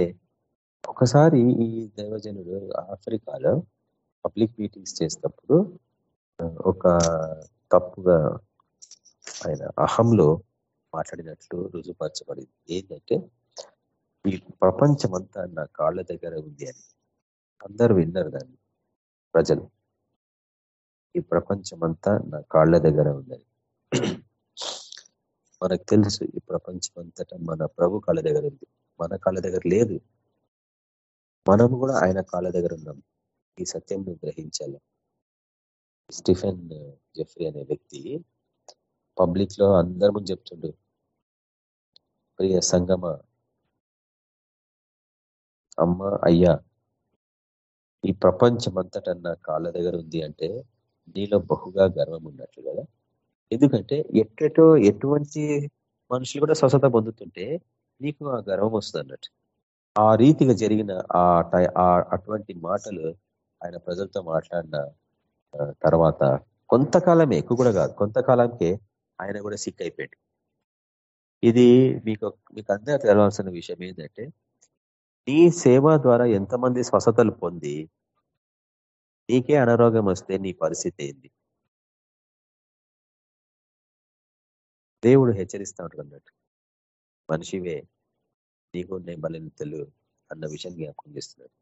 [SPEAKER 2] ఒకసారి ఈ దైవజనుడు ఆఫ్రికాలో పబ్లిక్ మీటింగ్స్ చేసినప్పుడు ఒక తప్పుగా ఆయన అహంలో మాట్లాడినట్లు రుజుపరచబడింది ఏంటంటే ఈ ప్రపంచమంతా నా కాళ్ళ దగ్గర ఉంది అని. అందరూ విన్నారు దాన్ని. ప్రజలు ఈ ప్రపంచమంతా నా కాళ్ళ దగ్గర ఉందని. మనకు తెలుసు ఈ ప్రపంచం అంతటా మన ప్రభు కాళ్ళ దగ్గర ఉంది. మన కాళ్ళ దగ్గర లేదు. మనము కూడా ఆయన కాళ్ళ దగ్గర ఉన్నాం. ఈ సత్యం గ్రహించాలి. స్టిఫెన్ జెఫ్రీ అనే వ్యక్తి పబ్లిక్లో అందరి ముందు చెప్తుండు. ప్రియ సంగమ అమ్మ అయ్యా ఈ ప్రపంచం అంతటా నా కాళ్ళ దగ్గర ఉంది అంటే నీలో బహుగా గర్వం ఉన్నట్లు కదా? ఎందుకంటే ఎట్టెటో ఎటువంటి మనుషులు కూడా స్వస్థత పొందుతుంటే నీకు ఆ గర్వం వస్తుంది అన్నట్టు ఆ రీతిగా జరిగిన ఆ అటువంటి మాటలు ఆయన ప్రజలతో మాట్లాడిన తర్వాత కొంతకాలమే ఎక్కువ కూడా కాదు కొంతకాలంకే ఆయన కూడా సిక్ అయిపోయాడు. ఇది మీకు మీకు అందరూ తెలవాల్సిన విషయం ఏంటంటే నీ సేవ ద్వారా ఎంతమంది స్వస్థతలు పొంది నీకే అనారోగ్యం వస్తే నీ పరిస్థితి ఏంది? దేవుడు హెచ్చరిస్తూ ఉంటాడు అన్నట్టు. మనిషివే నీకు నేను బలనితలు అన్న విషయం జ్ఞాపకం చేస్తున్నాడు.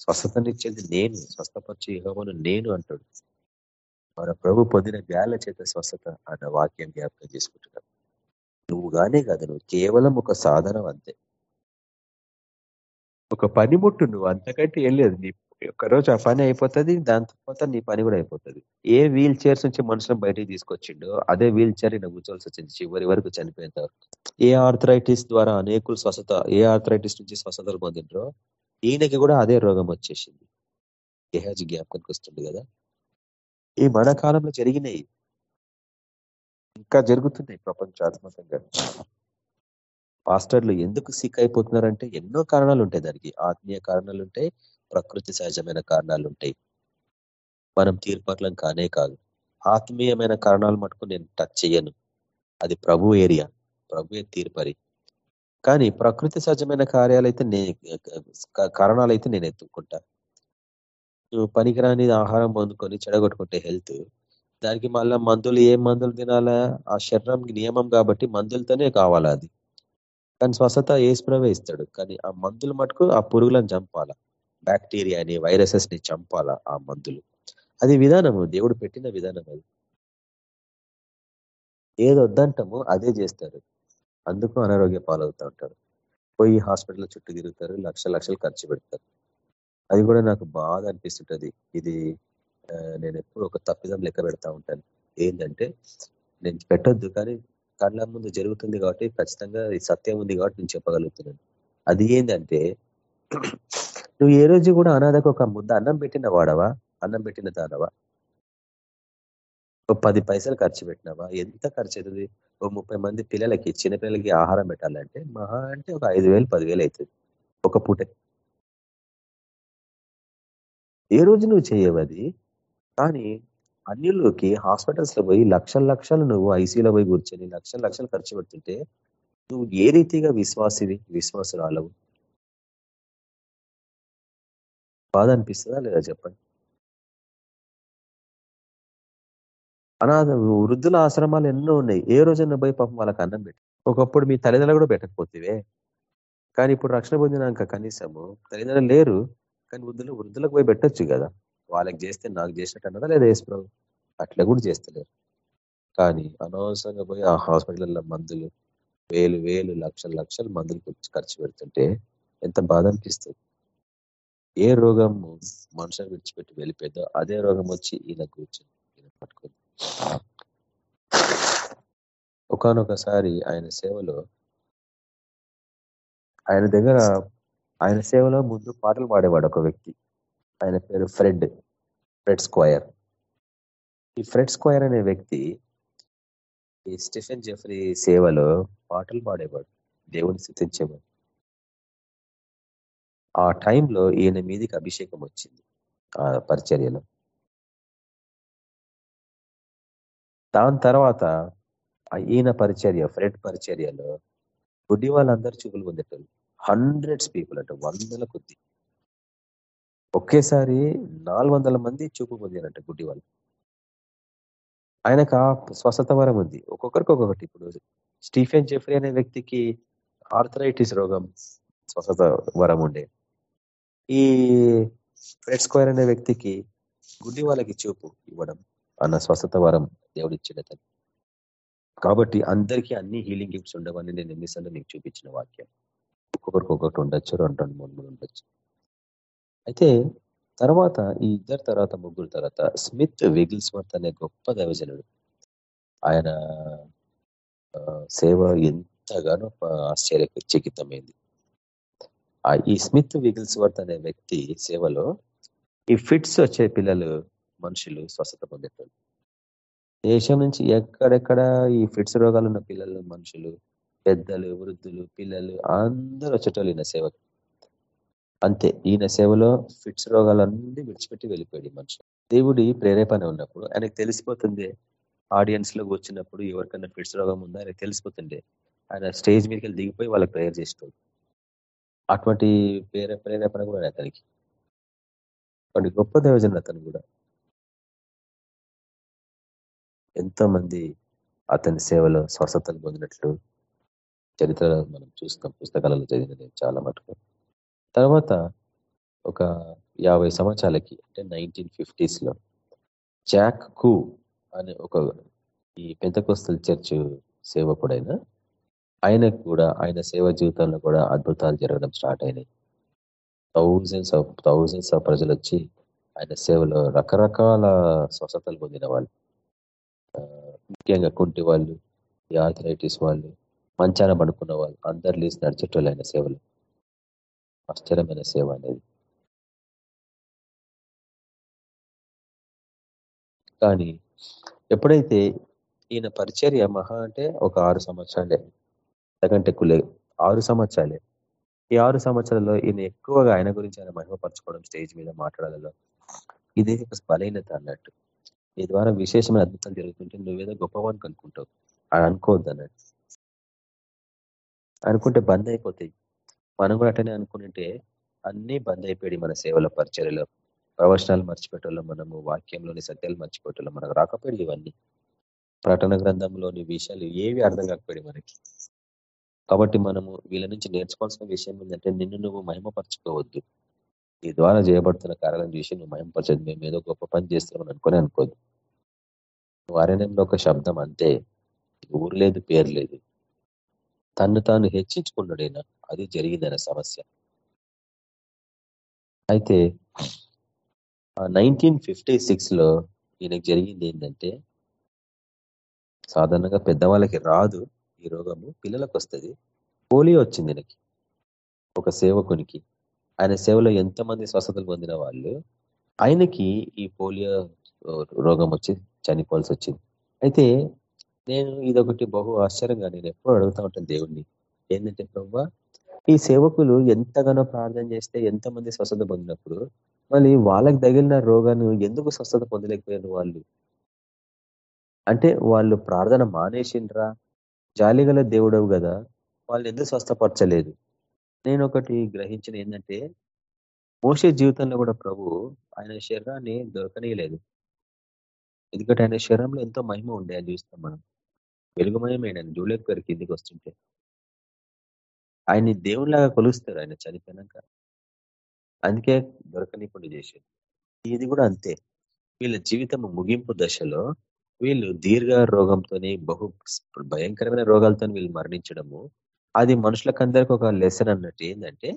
[SPEAKER 2] స్వస్థతనిచ్చేది నేను స్వస్థపరిచి యోగమును నేను అంటాడు. మన ప్రభు పొందిన గాల చేత స్వస్థత అన్న వాక్యం జ్ఞాపకం చేసుకుంటున్నాం. నువ్వుగానే కాదు నువ్వు కేవలం ఒక సాధనం అంతే. ఒక పనిముట్టు నువ్వు అంతకంటే ఏం లేదు. నీ రోజు ఆ పని అయిపోతుంది దాని తర్వాత నీ పని కూడా అయిపోతుంది. ఏ వీల్ చైర్స్ నుంచి మనుషులను బయటికి తీసుకొచ్చిండో అదే వీల్ చైర్ ఈయన కూర్చోవాల్సి వచ్చింది చివరి వరకు చనిపోయేంత వరకు. ఏ ఆర్థరైటిస్ ద్వారా అనేకులు స్వస్థత ఏ ఆర్థరైటిస్ నుంచి స్వస్థతలు పొందిండ్రో ఈయనకి కూడా అదే రోగం వచ్చేసింది. గేహాజీ జ్ఞాపకానికి వస్తుంది కదా. ఈ మన కాలంలో జరిగినాయి. ఇంకా జరుగుతున్నాయి ప్రపంచాత్మకంగా. పాస్టర్లు ఎందుకు సిక్ అయిపోతున్నారంటే ఎన్నో కారణాలు ఉంటాయి దానికి. ఆత్మీయ కారణాలు ఉంటాయి ప్రకృతి సహజమైన కారణాలు ఉంటాయి మనం తీర్పట్లం కానే కాదు. ఆత్మీయమైన కారణాలు మటుకు నేను టచ్ చేయను. అది ప్రభు ఏరియా. ప్రభు తీర్పరి. కానీ ప్రకృతి సహజమైన కార్యాలైతే నే కారణాలైతే నేను ఎత్తుకుంటా నువ్వు పనికిరాని ఆహారం పొందుకొని చెడగొట్టుకుంటే హెల్త్ దానికి మళ్ళీ మందులు ఏ మందులు తినాలా? ఆ శరీరం నియమం కాబట్టి మందులతోనే కావాలా అది. కానీ స్వస్థత ఏసుప్రవే ఇస్తాడు. కానీ ఆ మందులు మటుకు ఆ పురుగులను చంపాలా? బ్యాక్టీరియాని వైరసెస్ని చంపాల ఆ మందులు? అది విధానము దేవుడు పెట్టిన విధానం అది. ఏది అదే చేస్తారు. అందుకు అనారోగ్య పాలవుతూ ఉంటారు. పోయి హాస్పిటల్ చుట్టూ తిరుగుతారు లక్ష లక్షలు ఖర్చు పెడతారు. అది కూడా నాకు బాధ అనిపిస్తుంటది. ఇది నేను ఎప్పుడు ఒక తప్పిదం లెక్క పెడతా ఉంటాను. ఏంటంటే నేను పెట్టొద్దు కానీ కళ్ళ ముందు జరుగుతుంది కాబట్టి ఖచ్చితంగా సత్యం ఉంది కాబట్టి నేను చెప్పగలుగుతున్నాను. అది ఏంటంటే నువ్వు ఏ రోజు కూడా అనాథకు ఒక ముద్ద అన్నం పెట్టిన వాడవా? అన్నం పెట్టిన దానవా? ఒక పది పైసలు ఖర్చు పెట్టినావా? ఎంత ఖర్చు అవుతుంది ఓ ముప్పై మంది పిల్లలకి చిన్నపిల్లలకి ఆహారం పెట్టాలంటే మహా అంటే ఒక ఐదు వేలు పదివేలు అవుతుంది ఒక పూటే. ఏ రోజు నువ్వు చేయవది కానీ అన్యుల్లోకి హాస్పిటల్స్లో పోయి లక్షల లక్షలు నువ్వు ఐసీలో పోయి కూర్చొని లక్షల లక్షలు ఖర్చు పెడుతుంటే నువ్వు ఏ రీతిగా విశ్వాసివి? విశ్వాసురాలవు. బాధ అనిపిస్తుందా లేదా చెప్పండి? అనాథ వృద్ధుల ఆశ్రమాలు ఎన్నో ఉన్నాయి. ఏ రోజన్నా పోయి పాపం వాళ్ళకి అన్నం పెట్టి ఒకప్పుడు మీ తల్లిదండ్రులు కూడా పెట్టకపోతేవే. కానీ ఇప్పుడు రక్షణ పొందినాక కనీసము తల్లిదండ్రులు లేరు. కానీ వృద్ధులు వృద్ధులకు పోయి పెట్టొచ్చు కదా. వాళ్ళకి చేస్తే నాకు చేసినట్టు అన్నదా లేదా వేసుకున్నావు అట్లా కూడా చేస్తలేరు. కానీ అనవసరంగా పోయి ఆ హాస్పిటల్లో మందులు వేలు వేలు లక్షల లక్షల మందులు ఖర్చు పెడుతుంటే ఎంత బాధ అనిపిస్తుంది. ఏ రోగం మనుషులను విడిచిపెట్టి వెళ్ళిపోయిందో అదే రోగం వచ్చి ఈయన కూర్చొని ఈయన పట్టుకుంది ఒకనొకసారి ఆయన సేవలో ఆయన దగ్గర ఆయన సేవలో ముందు పాటలు పాడేవాడు ఒక వ్యక్తి. ఆయన పేరు ఫ్రెడ్ ఫ్రెడ్ స్క్వయర్ ఈ ఫ్రెడ్ స్క్వయర్ అనే వ్యక్తి ఈ స్టిఫెన్ జెఫ్రీ సేవలో పాటలు పాడేవాడు. దేవుని స్థితించేవాడు. ఆ టైంలో ఈయన మీదికి అభిషేకం వచ్చింది ఆ పరిచర్యలో. దాని తర్వాత ఈయన పరిచర్య ఫ్రెడ్ పరిచర్యలో గుడ్డి వాళ్ళందరూ చూపులు పొందేటోళ్ళు. హండ్రెడ్స్ పీపుల్ అంటే వందల కొద్ది. ఒకేసారి నాలుగు వందల మంది చూపు పొందినట్టు గుడ్డి వాళ్ళు. ఆయనకు ఆ స్వస్థత వరం ఉంది. ఒక్కొక్కరికి ఒక్కొక్కటి. ఇప్పుడు స్టీఫెన్ జెఫ్రీ అనే వ్యక్తికి ఆర్థరైటిస్ రోగం స్వస్థత వరం ఉండే. ఈ ఫ్రెడ్ స్క్వేర్ అనే వ్యక్తికి గుడ్డి వాళ్ళకి చూపు ఇవ్వడం అన్న స్వస్థత వరం దేవుడు ఇచ్చిన కాబట్టి అందరికీ అన్ని హీలింగ్ గిఫ్ట్స్ ఉండవని నేను ఎన్నిసార్లు నీకు చూపించిన వాక్యం. ఒక్కొక్కరికి ఒక్కొక్కటి ఉండొచ్చు రెండు రెండు మూడు మూడు ఉండొచ్చు. అయితే తర్వాత ఈ ఇద్దరు తర్వాత ముగ్గురు తర్వాత స్మిత్ విగిల్స్వర్త్ అనే గొప్ప దైవజనుడు. ఆయన సేవ ఎంతగానో ఆశ్చర్యచకితమైంది. ఈ స్మిత్ విగిల్స్వర్త్ అనే వ్యక్తి సేవలో ఈ ఫిట్స్ వచ్చే పిల్లలు మనుషులు స్వస్థత పొందేటోళ్ళు. దేశం నుంచి ఎక్కడెక్కడ ఈ ఫిట్స్ రోగాలు ఉన్న పిల్లలు మనుషులు పెద్దలు వృద్ధులు పిల్లలు అందరూ వచ్చేటోళ్ళు ఈయన సేవకు. అంతే ఈయన సేవలో ఫిట్స్ రోగాలన్నీ విడిచిపెట్టి వెళ్ళిపోయాడు మనుషులు దేవుడి ప్రేరేపణ ఉన్నప్పుడు ఆయనకు తెలిసిపోతుంది ఆడియన్స్లో వచ్చినప్పుడు ఎవరికైనా ఫిట్స్ రోగం ఉందా ఆయనకు తెలిసిపోతుండే. ఆయన స్టేజ్ మీదకి వెళ్ళి దిగిపోయి వాళ్ళకి ప్రేయర్ చేసేవాడు అటువంటి ప్రేర ప్రేరేపణ కూడా అతనికి. వాడి గొప్ప దేవజన అతను కూడా. ఎంతో మంది అతని సేవలో స్వస్థతలు పొందినట్లు చరిత్రలో మనం చూస్తాం. పుస్తకాలలో చదివినది చాలా మటుకు. తర్వాత ఒక యాభై సంవత్సరాలకి అంటే నైన్టీన్ ఫిఫ్టీస్లో జాక్కు అనే ఒక ఈ పెంతకోస్తల్ చర్చ్ సేవకుడైన ఆయనకు కూడా ఆయన సేవ జీవితంలో కూడా అద్భుతాలు జరగడం స్టార్ట్ అయినాయి. థౌజండ్స్ ఆఫ్ థౌజండ్స్ ఆఫ్ ప్రజలు వచ్చి ఆయన సేవలో రకరకాల స్వస్థతలు పొందిన వాళ్ళు. ముఖ్యంగా కుంటి వాళ్ళు ఈ ఆర్థరైటిస్ వాళ్ళు మంచాన పడుకున్న వాళ్ళు అందరు లీసి నడిచేటోళ్ళు ఆయన సేవలు. ఆశ్చర్యమైన సేవ అనేది. కానీ ఎప్పుడైతే ఈయన పరిచర్య మహా అంటే ఒక ఆరు సంవత్సరాలే. అంతకంటే ఎక్కువ ఆరు సంవత్సరాలే. ఈ ఆరు సంవత్సరాల్లో ఈయన ఎక్కువగా ఆయన గురించి ఆయన మహిమపరచుకోవడం స్టేజ్ మీద మాట్లాడాలలో ఇది ఒక బలహీనత అన్నట్టు. నీ ద్వారా విశేషమైన అద్భుతాలు జరుగుతుంటే నువ్వేదో గొప్పవానికి అనుకుంటావు అని అనుకోవద్దు అన్నట్టు. అనుకుంటే బంద్ అయిపోతాయి. మనం కూడా అటనే అనుకుంటే అన్నీ బంద్ అయిపోయాయి మన సేవల పరిచర్యలో. ప్రవచనాలు మర్చిపెట్టాలో మనము వాక్యంలోని సత్యాలు మర్చిపెట్టాలో మనకు రాకపోయాడు ఇవన్నీ. ప్రకటన గ్రంథంలోని విషయాలు ఏవి అర్థం కాకపోయాయి మనకి? కాబట్టి మనము వీళ్ళ నుంచి నేర్చుకోవాల్సిన విషయం ఏంటంటే నిన్ను నువ్వు మహిమపరచుకోవద్దు. నీ ద్వారా చేయబడుతున్న కార్యాలను చూసి నువ్వు మహిమపరచదు మేము ఏదో గొప్ప పని చేస్తున్నాం అనుకుని అనుకోదు. నువ్వు అరణ్యంలో ఒక శబ్దం అంతే. ఊరు లేదు పేరు లేదు. తను తాను హెచ్చించుకున్నాడైనా? అది జరిగిందనే సమస్య. అయితే నైన్టీన్ ఫిఫ్టీ లో ఈయనకు జరిగింది ఏంటంటే సాధారణంగా పెద్దవాళ్ళకి రాదు. ఈ రోగము పిల్లలకు వస్తుంది పోలియో వచ్చింది ఈయనకి. ఒక సేవకునికి. ఆయన సేవలో ఎంతమంది స్వస్థతలు పొందిన వాళ్ళు ఆయనకి ఈ పోలియో రోగం వచ్చి చనిపోవాల్సి వచ్చింది అయితే నేను ఇదొకటి బహు ఆశ్చర్యంగా నేను ఎప్పుడు అడుగుతా ఉంటాను దేవుణ్ణి. ఏంటంటే ప్రభావ ఈ సేవకులు ఎంతగానో ప్రార్థన చేస్తే ఎంతమంది స్వస్థత పొందినప్పుడు మళ్ళీ వాళ్ళకి తగిలిన రోగాన్ని ఎందుకు స్వస్థత పొందలేకపోయారు వాళ్ళు? అంటే వాళ్ళు ప్రార్థన మానేసిండ్రా? జాలిగల దేవుడవు కదా వాళ్ళు ఎందుకు స్వస్థపరచలేదు? నేను ఒకటి గ్రహించిన ఏంటంటే మోసే జీవితంలో కూడా ప్రభు ఆయన శరీరాన్ని దొరకనీయలేదు. ఎందుకంటే ఆయన శరీరంలో ఎంతో మహిమ ఉండే అని చూస్తాం మనం. వెలుగుమయమైన జూలెక్ గారి కిందికి వస్తుంటే. ఆయన్ని దేవునిలాగా కొలుస్తారు ఆయన చనిపోయినాక. అందుకే దొరకనీకుండా చేసేది ఇది కూడా అంతే. వీళ్ళ జీవితం ముగింపు దశలో వీళ్ళు దీర్ఘ రోగంతోని బహు భయంకరమైన రోగాలతో వీళ్ళు మరణించడము అది మనుషులకందరికి ఒక లెసన్ అన్నట్టు ఏంటంటే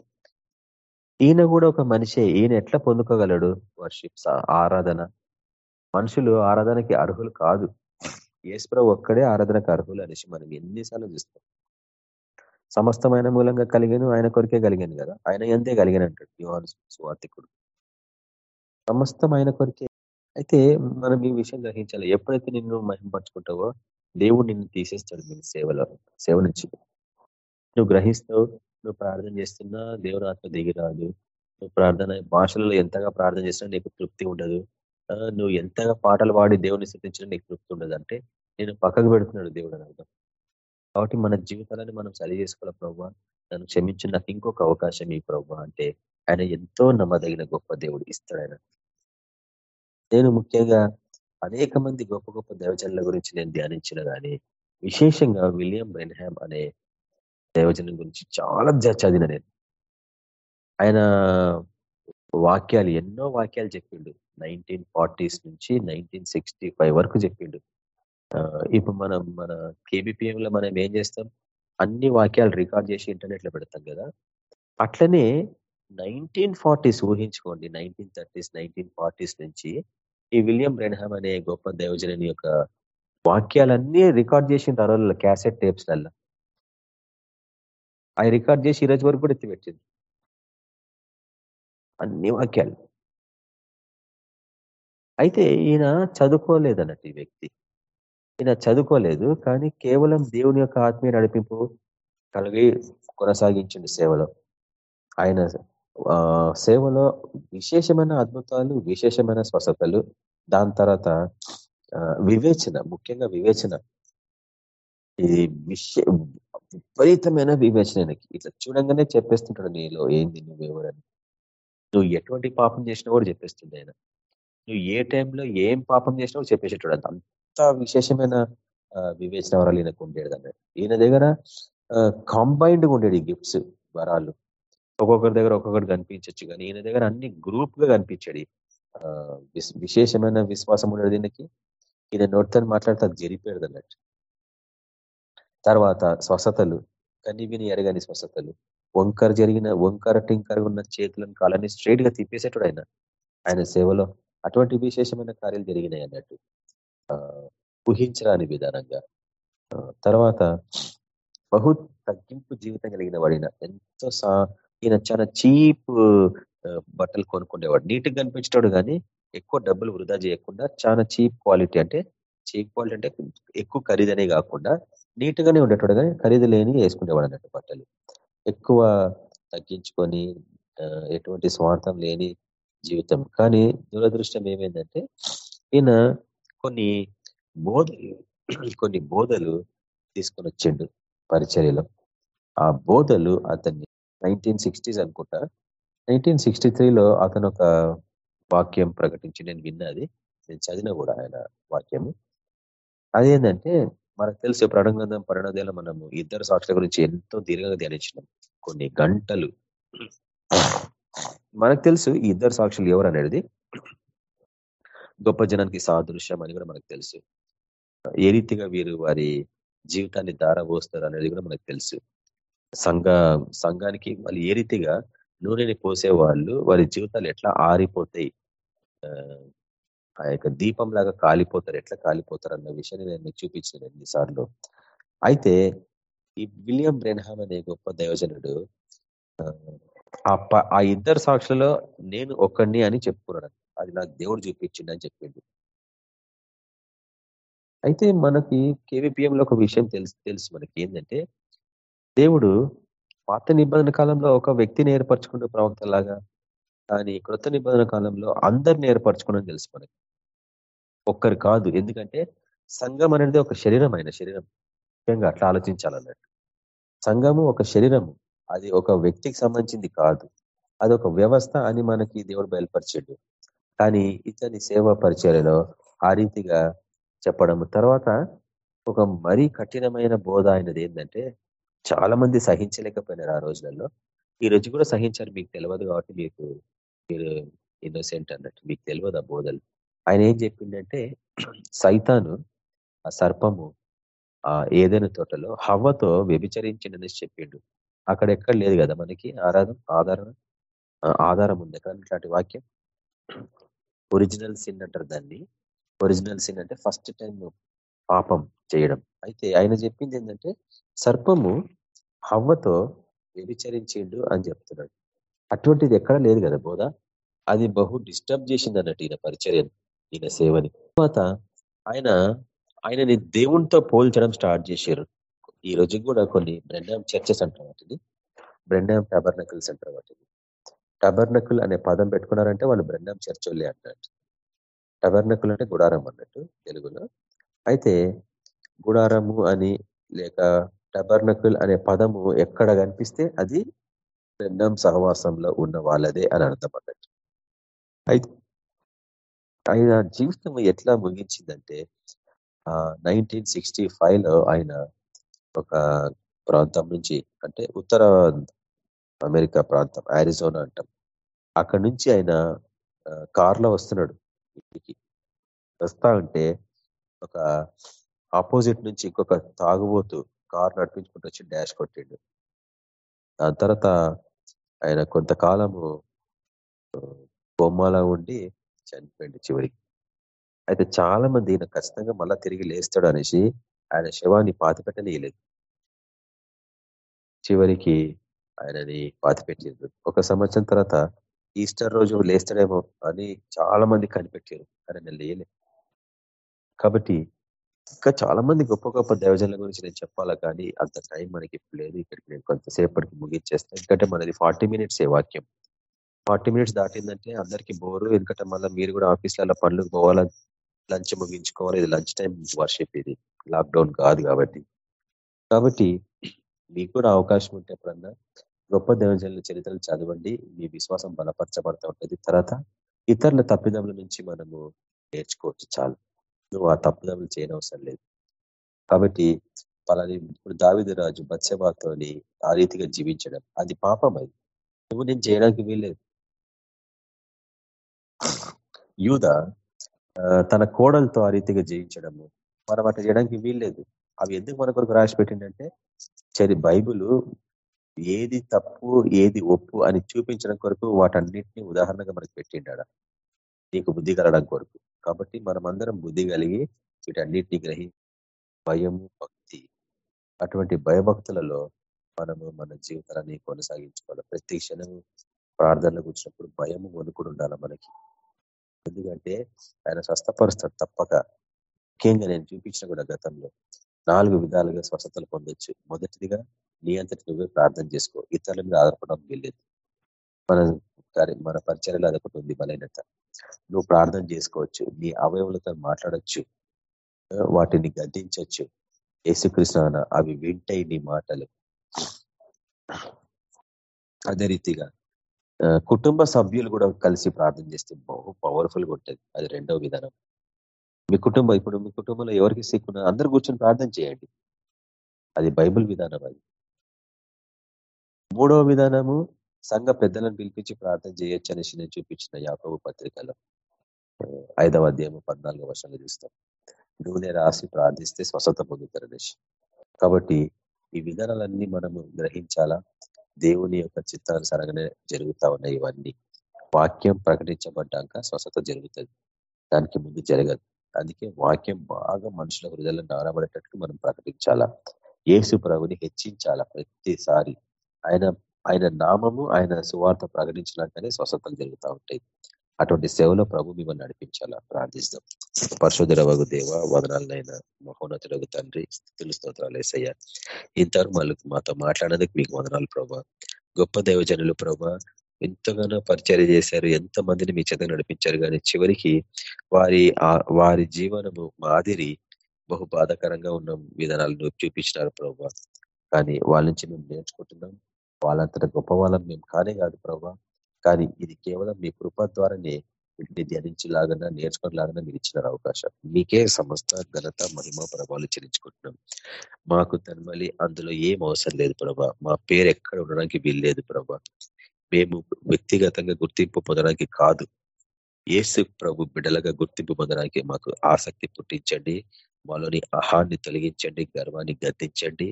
[SPEAKER 2] ఈయన కూడా ఒక మనిషే ఈయన ఎట్లా పొందుకోగలడు వర్షిప్స్ ఆరాధన? మనుషులు ఆరాధనకి అర్హులు కాదు. ఈశ్వర ఒక్కడే ఆరాధనకు అర్హులు అనేసి మనం ఎన్నిసార్లు చూస్తాం. సమస్తమైన మూలంగా కలిగాను ఆయన కొరికే కలిగాను కదా ఆయన ఎంతే కలిగాను అంటాడు యువన్ స్వార్థికుడు. సమస్తం ఆయన కొరికే అయితే మనం ఈ విషయం గ్రహించాలి. ఎప్పుడైతే నిన్ను మహింపరచుకుంటావో దేవుడు నిన్ను తీసేస్తాడు మీ సేవలో సేవ నుంచి. నువ్వు గ్రహిస్తావు నువ్వు ప్రార్థన చేస్తున్నా దేవుడు ఆత్మ దిగిరాదు. నువ్వు ప్రార్థన భాషలలో ఎంతగా ప్రార్థన చేసినా నీకు తృప్తి ఉండదు. నువ్వు ఎంతగా పాటలు పాడి దేవుని స్థితించినా నీకు తృప్తి ఉండదు. అంటే నేను పక్కకు పెడుతున్నాడు దేవుడు అని అర్థం. కాబట్టి మన జీవితాలని మనం సరి చేసుకోవాలి ప్రభావ నన్ను క్షమించి నాకు ఇంకొక అవకాశం ఈ ప్రభావ అంటే ఆయన ఎంతో నమ్మదగిన గొప్ప దేవుడు ఇస్తాడు ఆయన. నేను ముఖ్యంగా అనేక మంది గొప్ప గొప్ప దైవజనుల గురించి నేను ధ్యానించిన కానీ విశేషంగా విలియం బెన్హామ్ అనే దేవజనం గురించి చాలా చదివిన నేను. ఆయన వాక్యాలు ఎన్నో వాక్యాలు చెప్పిండు. నైన్టీన్ ఫార్టీస్ నుంచి నైన్టీన్ సిక్స్టీ ఫైవ్ వరకు చెప్పిండు. ఇప్పుడు మనం మన కేబిపిఎం లో మనం ఏం చేస్తాం? అన్ని వాక్యాలు రికార్డ్ చేసి ఇంటర్నెట్లో పెడతాం కదా. అట్లనే నైన్టీన్ ఫార్టీస్ ఊహించుకోండి. నైన్టీన్ థర్టీస్ నైన్టీన్ ఫార్టీస్ నుంచి ఈ విలియం బ్రెన్హామ్ అనే గొప్ప దేవజనని యొక్క వాక్యాలన్నీ రికార్డ్ చేసిన తర్వాత క్యాసెట్ టేప్స్ లల్లో అవి రికార్డ్ చేసి ఈ రోజు వరకు కూడా ఎత్తిపెట్టింది. అన్ని వాక్యాలు. అయితే ఈయన చదువుకోలేదు అన్నట్టు ఈ వ్యక్తి. ఈయన చదువుకోలేదు కానీ కేవలం దేవుని యొక్క ఆత్మీయ నడిపింపు కలిగి కొనసాగించండి సేవలో. ఆయన సేవలో విశేషమైన అద్భుతాలు విశేషమైన స్వస్థతలు దాని తర్వాత వివేచన ముఖ్యంగా వివేచన. ఇది విపరీతమైన వివేచన ఇట్లా చూడంగానే చెప్పేస్తుంటాడు నీలో ఏంది నువ్వెవరని నువ్వు ఎటువంటి పాపం చేసినా కూడా చెప్పేస్తుంది ఆయన. నువ్వు ఏ టైంలో ఏం పాపం చేసినా కూడా చెప్పేసేటాడు అంత విశేషమైన వివేచన వరాలు ఈయనకు ఉండేది అన్నాడు ఈయన దగ్గర కాంబైన్డ్గా ఉండేది గిఫ్ట్స్ వరాలు. ఒక్కొక్కరి దగ్గర ఒక్కొక్కటి కనిపించవచ్చు కానీ ఈయన దగ్గర అన్ని గ్రూప్గా కనిపించాడు విశేషమైన విశ్వాసం ఉండేది దీనికి ఈయన నోటితో మాట్లాడితే అది జరిపేది అన్నట్టు. తర్వాత స్వస్థతలు. కన్ని విని ఎరగని స్వస్థతలు. వంకర జరిగిన వంకర టింకర ఉన్న చేతులను కాలని స్ట్రైట్గా తిప్పేసేటాడు ఆయన. ఆయన సేవలో అటువంటి విశేషమైన కార్యాలు జరిగినాయి అన్నట్టు. ఊహించరాని విధానంగా. తర్వాత బహు తగ్గింపు జీవితం కలిగిన వాడిన ఎంతో సా ఈయన చాలా చీప్ బట్టలు కొనుక్కునేవాడు నీట్గా కనిపించేవాడు కానీ ఎక్కువ డబ్బులు వృధా చేయకుండా చాలా చీప్ క్వాలిటీ అంటే చీప్ క్వాలిటీ అంటే ఎక్కువ ఖరీదనే కాకుండా నీట్ గానే ఉండేటోడు కానీ ఖరీదు లేని వేసుకునేవాడు అన్నట్టు బట్టలు. ఎక్కువ తగ్గించుకొని ఎటువంటి స్వార్థం లేని జీవితం. కానీ దురదృష్టం ఏమైందంటే ఈయన కొన్ని బోధలు కొన్ని బోధలు తీసుకొని వచ్చిండు పరిచర్యలో. ఆ బోధలు అతన్ని నైన్టీన్ సిక్స్టీస్ అనుకుంటా. నైన్టీన్ సిక్స్టీ త్రీలో అతను ఒక వాక్యం ప్రకటించి నేను విన్నది నేను చదివిన కూడా ఆయన వాక్యము. అదేంటంటే మనకు తెలుసు ప్రణగ్రంథం పరిణాదేలో మనము ఇద్దరు సాక్షుల గురించి ఎంతో దీర్ఘంగా ధ్యానించినాం. కొన్ని గంటలు. మనకు తెలుసు ఈ ఇద్దరు సాక్షులు ఎవరు అనేది. గొప్ప జనానికి సాదృశ్యం అని కూడా మనకు తెలుసు. ఏ రీతిగా వీరు వారి జీవితాన్ని దారబోస్తారు అనేది కూడా మనకు తెలుసు. సంఘ సంఘానికి వాళ్ళు ఏ రీతిగా నూనెని పోసేవాళ్ళు వారి జీవితాలు ఎట్లా ఆరిపోతాయి ఆ యొక్క దీపం లాగా కాలిపోతారు ఎట్లా కాలిపోతారు అన్న విషయాన్ని నేను మీకు చూపించిన ఎన్నిసార్లు. అయితే ఈ విలియం బ్రెన్హామ్ అనే గొప్ప దైవజనుడు ఆ ఇద్దరు సాక్షులలో నేను ఒక్కడిని అని చెప్పుకున్నాడు. అది నాకు దేవుడు చూపించిండి అని చెప్పిండు. అయితే మనకి కేవీపీఎంలో ఒక విషయం తెలుసు తెలుసు మనకి ఏంటంటే దేవుడు పాత నిబంధన కాలంలో ఒక వ్యక్తిని ఏర్పరచుకున్న ప్రవక్త లాగా కానీ కృత నిబంధన కాలంలో అందరిని ఏర్పరచుకున్నాను తెలుసు మనకి. ఒక్కరు కాదు. ఎందుకంటే సంఘం అనేది ఒక శరీరం అయిన శరీరం. ముఖ్యంగా అట్లా ఆలోచించాలన్నట్టు. సంఘము ఒక శరీరము. అది ఒక వ్యక్తికి సంబంధించింది కాదు. అది ఒక వ్యవస్థ అని మనకి దేవుడు బయలుపరిచాడు. కానీ ఇతని సేవ పరిచయలో ఆ రీతిగా చెప్పడం తర్వాత ఒక మరీ కఠినమైన బోధ అయినది ఏంటంటే చాలా మంది సహించలేకపోయినారు ఆ రోజులలో. ఈ రోజు కూడా సహించారు మీకు తెలియదు కాబట్టి మీకు మీరు ఇన్నోసెంట్ అన్నట్టు మీకు తెలియదు ఆ బోధలు. ఆయన ఏం చెప్పిండంటే సైతాను ఆ సర్పము ఆ ఏదైనా తోటలో హవ్వతో వ్యభిచరించిండని చెప్పిండు. అక్కడ ఎక్కడ లేదు కదా మనకి ఆరాధం ఆధారం ఆధారం ఉంది. ఎక్కడ ఇట్లాంటి వాక్యం? ఒరిజినల్ సిన్ అంటారు దాన్ని. ఒరిజినల్ సిన్ అంటే ఫస్ట్ టైం పాపం చేయడం. అయితే ఆయన చెప్పింది ఏంటంటే సర్పము హవ్వతో వ్యభిచరించిండు అని చెప్తున్నాడు. అటువంటిది ఎక్కడ లేదు కదా బోధ. అది బహు డిస్టర్బ్ చేసింది అన్నట్టు ఈయన పరిచర్యను ఈయన సేవని. తర్వాత ఆయన ఆయనని దేవునితో పోల్చడం స్టార్ట్ చేశారు. ఈ రోజు కూడా కొన్ని బ్రెండాం చర్చెస్ అంటారు వాటిని. బ్రెండాం టబర్నకల్స్ అంటారు వాటిని. టబర్నకుల్ అనే పదం పెట్టుకున్నారంటే వాళ్ళు బ్రెండామ్ చర్చ్ వాళ్ళే అన్నట్టు టబర్నకుల్ అంటే గుడారం అన్నట్టు తెలుగులో. అయితే గుడారము అని లేక టబర్నకుల్ అనే పదము ఎక్కడ కనిపిస్తే అది బ్రెండాం సహవాసంలో ఉన్న వాళ్ళదే అని అర్థం అన్నట్టు అయితే ఆయన జీవితం ఎట్లా ముగించిందంటే నైన్టీన్ సిక్స్టీ లో ఆయన ఒక ప్రాంతం నుంచి అంటే ఉత్తర అమెరికా ప్రాంతం ఆరిజోనా అంటాం. అక్కడ నుంచి ఆయన కార్లో వస్తున్నాడు. ఇంటికి. వస్తా ఉంటే ఒక ఆపోజిట్ నుంచి ఇంకొక తాగుబోతు కార్ నడిపించుకుంటూ వచ్చి డాష్ కొట్టిండు. దాని తర్వాత ఆయన కొంతకాలము బొమ్మలా ఉండి చనిపోయింది చివరికి. అయితే చాలా మంది ఈయన ఖచ్చితంగా మళ్ళా తిరిగి లేస్తాడు అనేసి ఆయన శవాన్ని పాతిపెట్టనీయలేదు చివరికి ఆయనని పాతిపెట్టిండ్రు ఒక సంవత్సరం తర్వాత ఈస్టర్ రోజు లేస్తాడేమో అని చాలా మంది కనిపెట్టారు. కానీ నేను కాబట్టి ఇంకా చాలా మంది గొప్ప గొప్ప దైవజనుల గురించి నేను చెప్పాలా కానీ అంత టైం మనకి లేదు. ఇక్కడికి నేను కొంతసేపటికి ముగించేస్తాను ఎందుకంటే మనది ఫార్టీ మినిట్స్ ఏ వాక్యం. ఫార్టీ మినిట్స్ దాటిందంటే అందరికి బోరు. ఎందుకంటే మళ్ళీ మీరు కూడా ఆఫీస్లలో పనులు పోవాలా లంచ్ ముగించుకోవాలి. ఇది లంచ్ టైం వర్షిప్ ఇది. లాక్డౌన్ కాదు కాబట్టి. కాబట్టి మీకు కూడా అవకాశం ఉంటే ఎప్పుడన్నా గొప్ప దైవజనుల చరిత్రలు చదవండి. మీ విశ్వాసం బలపరచబడతా ఉంటుంది. తర్వాత ఇతరుల తప్పిదముల నుంచి మనము నేర్చుకోవచ్చు. చాలు. నువ్వు ఆ తప్పుదములు చేయనవసరం లేదు. కాబట్టి పలాని ఇప్పుడు దావిద రాజు బత్సవాతోని ఆ రీతిగా జీవించడం అది పాపం అది. నువ్వు నేను చేయడానికి వీల్లేదు. యూద తన కోడలతో ఆ రీతిగా జీవించడము మనం అట్లా చేయడానికి వీల్లేదు. అవి ఎందుకు మన కొరకు రాసి పెట్టిందంటే సరే బైబుల్ ఏది తప్పు ఏది ఒప్పు అని చూపించడం కొరకు వాటన్నిటిని ఉదాహరణగా మనకు పెట్టిండాడ. నీకు బుద్ధి కలగడం కొరకు. కాబట్టి మనమందరం బుద్ధి కలిగి వీటన్నిటిని గ్రహి భయము భక్తి అటువంటి భయభక్తులలో మనము మన జీవితాన్ని కొనసాగించుకోవాలి. ప్రతి క్షణం ప్రార్థనలకు వచ్చినప్పుడు భయము వణుకుడు ఉండాలి మనకి. ఎందుకంటే ఆయన స్వస్థపరుస్తాడు తప్పక. ముఖ్యంగా నేను చూపించిన కూడా గతంలో నాలుగు విధాలుగా స్వస్థతలు పొందొచ్చు. మొదటిదిగా నీ అంతటి నువ్వే ప్రార్థన చేసుకో. ఇతరుల మీద ఆధారపడడం వెళ్ళేది మన మన పరిచయాలు అదొకటి ఉంది బలహీనత. నువ్వు ప్రార్థన చేసుకోవచ్చు నీ అవయవులతో మాట్లాడచ్చు వాటిని గద్దించవచ్చు యేసుకృష్ణ అవి వింటాయి నీ మాటలు. అదే రీతిగా కుటుంబ సభ్యులు కూడా కలిసి ప్రార్థన చేస్తే బహు పవర్ఫుల్గా ఉంటుంది. అది రెండవ విధానం. మీ కుటుంబం ఇప్పుడు మీ కుటుంబంలో ఎవరికి సిక్కున్నా అందరు కూర్చొని ప్రార్థన చేయండి. అది బైబుల్ విధానం అది. మూడవ విధానము సంఘ పెద్దలను పిలిపించి ప్రార్థన చేయొచ్చు అనేసి నేను చూపించిన యాకబు పత్రికలో. ఐదవ అధ్యాయం పద్నాలుగో వర్షంలో చూస్తాం. నూనె రాసి ప్రార్థిస్తే స్వస్థత పొందుతారు అనేసి కాబట్టి ఈ విధానాలన్నీ మనము గ్రహించాలా? దేవుని యొక్క చిత్తానుసారంగానే జరుగుతా ఉన్నాయి ఇవన్నీ. వాక్యం ప్రకటించబడ్డాక స్వస్థత జరుగుతుంది. దానికి ముందు జరగదు. అందుకే వాక్యం బాగా మనుషుల హృదయాల్లో నారబడేటట్టు మనం ప్రకటించాలా? ఏసు ప్రభుని హెచ్చించాలా? ప్రతిసారి. ఆయన ఆయన నామము ఆయన సువార్త ప్రకటించినాకనే స్వస్థతలు జరుగుతూ ఉంటాయి. అటువంటి సేవలో ప్రభు మిమ్మల్ని నడిపించాలా? ప్రార్థిస్తాం. పరశుధరవగు దేవ వదనాలనైనా మహోన్నతులకు తండ్రి స్తోత్రాలు వేసయ్యా ఇంతవరకు మళ్ళీ మాతో మాట్లాడేందుకు మీకు వదనాలు ప్రభా. గొప్ప దేవజనులు ప్రభా ఎంతగానో పరిచయం చేశారు ఎంత మందిని మీ చేత నడిపించారు కానీ చివరికి వారి వారి జీవనము మాదిరి బహు బాధాకరంగా ఉన్న విధానాలను చూపించినారు ప్రభా. కానీ వాళ్ళ నుంచి మేము నేర్చుకుంటున్నాం. వాళ్ళంతటా గొప్ప వాళ్ళం మేము కానే కాదు ప్రభా. కానీ ఇది కేవలం మీ కృప ద్వారానే వీటిని ధ్యానించలాగా నేర్చుకోలాగా మీరు ఇచ్చిన అవకాశం. మీకే సమస్త ఘనత మహిమ ప్రభావాలు చెల్లించుకుంటున్నాం. మాకు తన్మలి అందులో ఏం అవసరం లేదు ప్రభా. మా పేరు ఎక్కడ ఉండడానికి వీల్లేదు ప్రభా. మేము వ్యక్తిగతంగా గుర్తింపు పొందడానికి కాదు. ఏసు ప్రభు బిడ్డలుగా గుర్తింపు పొందడానికి మాకు ఆసక్తి పుట్టించండి. మాలోని అహాన్ని తొలగించండి గర్వాన్ని గద్దించండి.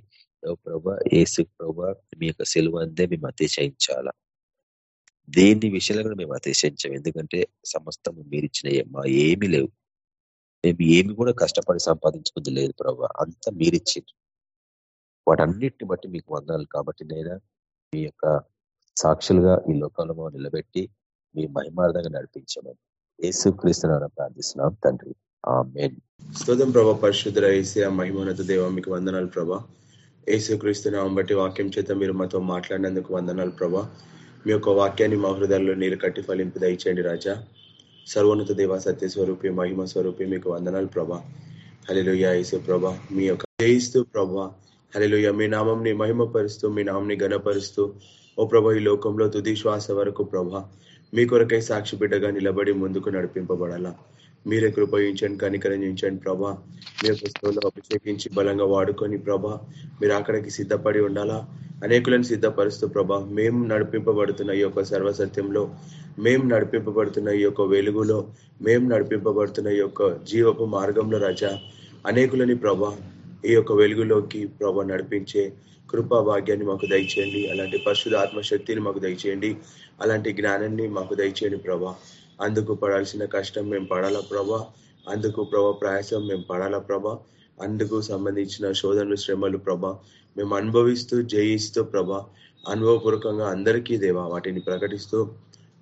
[SPEAKER 2] ప్రభా ఏసు ప్రభా మీ యొక్క సెలవు అందే మేము అతిశయించాలా? దేన్ని విషయంలో కూడా మేము అతిశయించాం ఎందుకంటే సమస్తం మీరిచ్చిన మా ఏమీ లేవు. మేము ఏమి కూడా కష్టపడి సంపాదించుకుంది లేదు ప్రభా. అంతా మీరిచ్చిండ్రు వాటన్నిటిని బట్టి మీకు వందాలి కాబట్టి నేను మీ యొక్క సాక్షులుగా ఈ లోకంలో నిలబెట్టి మీ మహిమార్థంగా నడిపించమని యేసు క్రీస్తున్నా ప్రార్థిస్తున్నాం తండ్రి. ఆ మెయిన్
[SPEAKER 3] స్తోదం ప్రభా పరిశుద్ధ ఏసే మహిమోన్నత దేవ మీకు వందనాలు ప్రభా. ఏసుక్రీస్తునామం బట్టి వాక్యం చేత మీరు మాతో మాట్లాడినందుకు వందనాలు ప్రభా. మీ యొక్క వాక్యాన్ని మా హృదయాల్లో నీరు కట్టి ఫలింపు దయచేయండి రాజా. సర్వోన్నత దేవ సత్య స్వరూపి మహిమ స్వరూపి మీకు వందనాలు ప్రభా. హలిలుయ ఏసు ప్రభా. మీ యొక్క జయిస్తూ ప్రభా. హలిలుయ మీ నామంని మహిమపరుస్తూ మీ నామంని గణపరుస్తూ ఓ ప్రభా ఈ లోకంలో తుది శ్వాస వరకు ప్రభా. మీ కొరకై సాక్షి బిడ్డగా నిలబడి ముందుకు నడిపింపబడాలా. మీరే కృపయించండి కనికరించండి ప్రభా. మీ యొక్క స్థలంలో అభిషేకించి బలంగా వాడుకొని ప్రభా మీరు అక్కడికి సిద్ధపడి ఉండాలా? అనేకులను సిద్ధపరుస్తూ ప్రభా మేము నడిపింపబడుతున్న ఈ యొక్క సర్వసత్యంలో మేము నడిపింపబడుతున్న ఈ యొక్క వెలుగులో మేము నడిపింపబడుతున్న ఈ యొక్క జీవపు మార్గంలో రజ అనేకులని ప్రభా ఈ యొక్క వెలుగులోకి ప్రభా నడిపించే కృపా భాగ్యాన్ని మాకు దయచేయండి. అలాంటి పరిశుద్ధ ఆత్మశక్తిని మాకు దయచేయండి. అలాంటి జ్ఞానాన్ని మాకు దయచేయండి ప్రభా. అందుకు పడాల్సిన కష్టం మేము పడాలా ప్రభా? అందుకు ప్రభా ప్రయాసం మేము పడాలా ప్రభా? అందుకు సంబంధించిన శోధనలు శ్రమలు ప్రభా మేము అనుభవిస్తూ జయిస్తూ ప్రభా అనుభవపూర్వకంగా అందరికీ దేవా వాటిని ప్రకటిస్తూ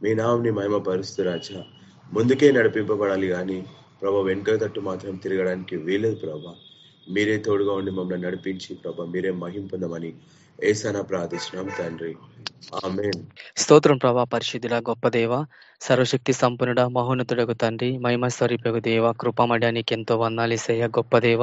[SPEAKER 3] మీ నామంని మహిమపరుస్తూ రాజా. ముందుకే నడిపింపబడాలి కానీ ప్రభా వెనుక తట్టు మాత్రం తిరగడానికి వీలేదు ప్రభా. మీరే తోడుగా ఉండి మమ్మల్ని నడిపించి ప్రభా మీరే మహింపొందమని ఏసనా ప్రార్థిస్తున్నాం తండ్రి.
[SPEAKER 4] స్తోత్రం ప్రభా పరిశుద్ధుల గొప్ప దేవ సర్వశక్తి సంపన్నుడ మహోన్నతుడకు తండ్రి మహిమ స్వరూపకు దేవ కృపమడానికి ఎంతో వందాలిసయ్య గొప్ప దేవ.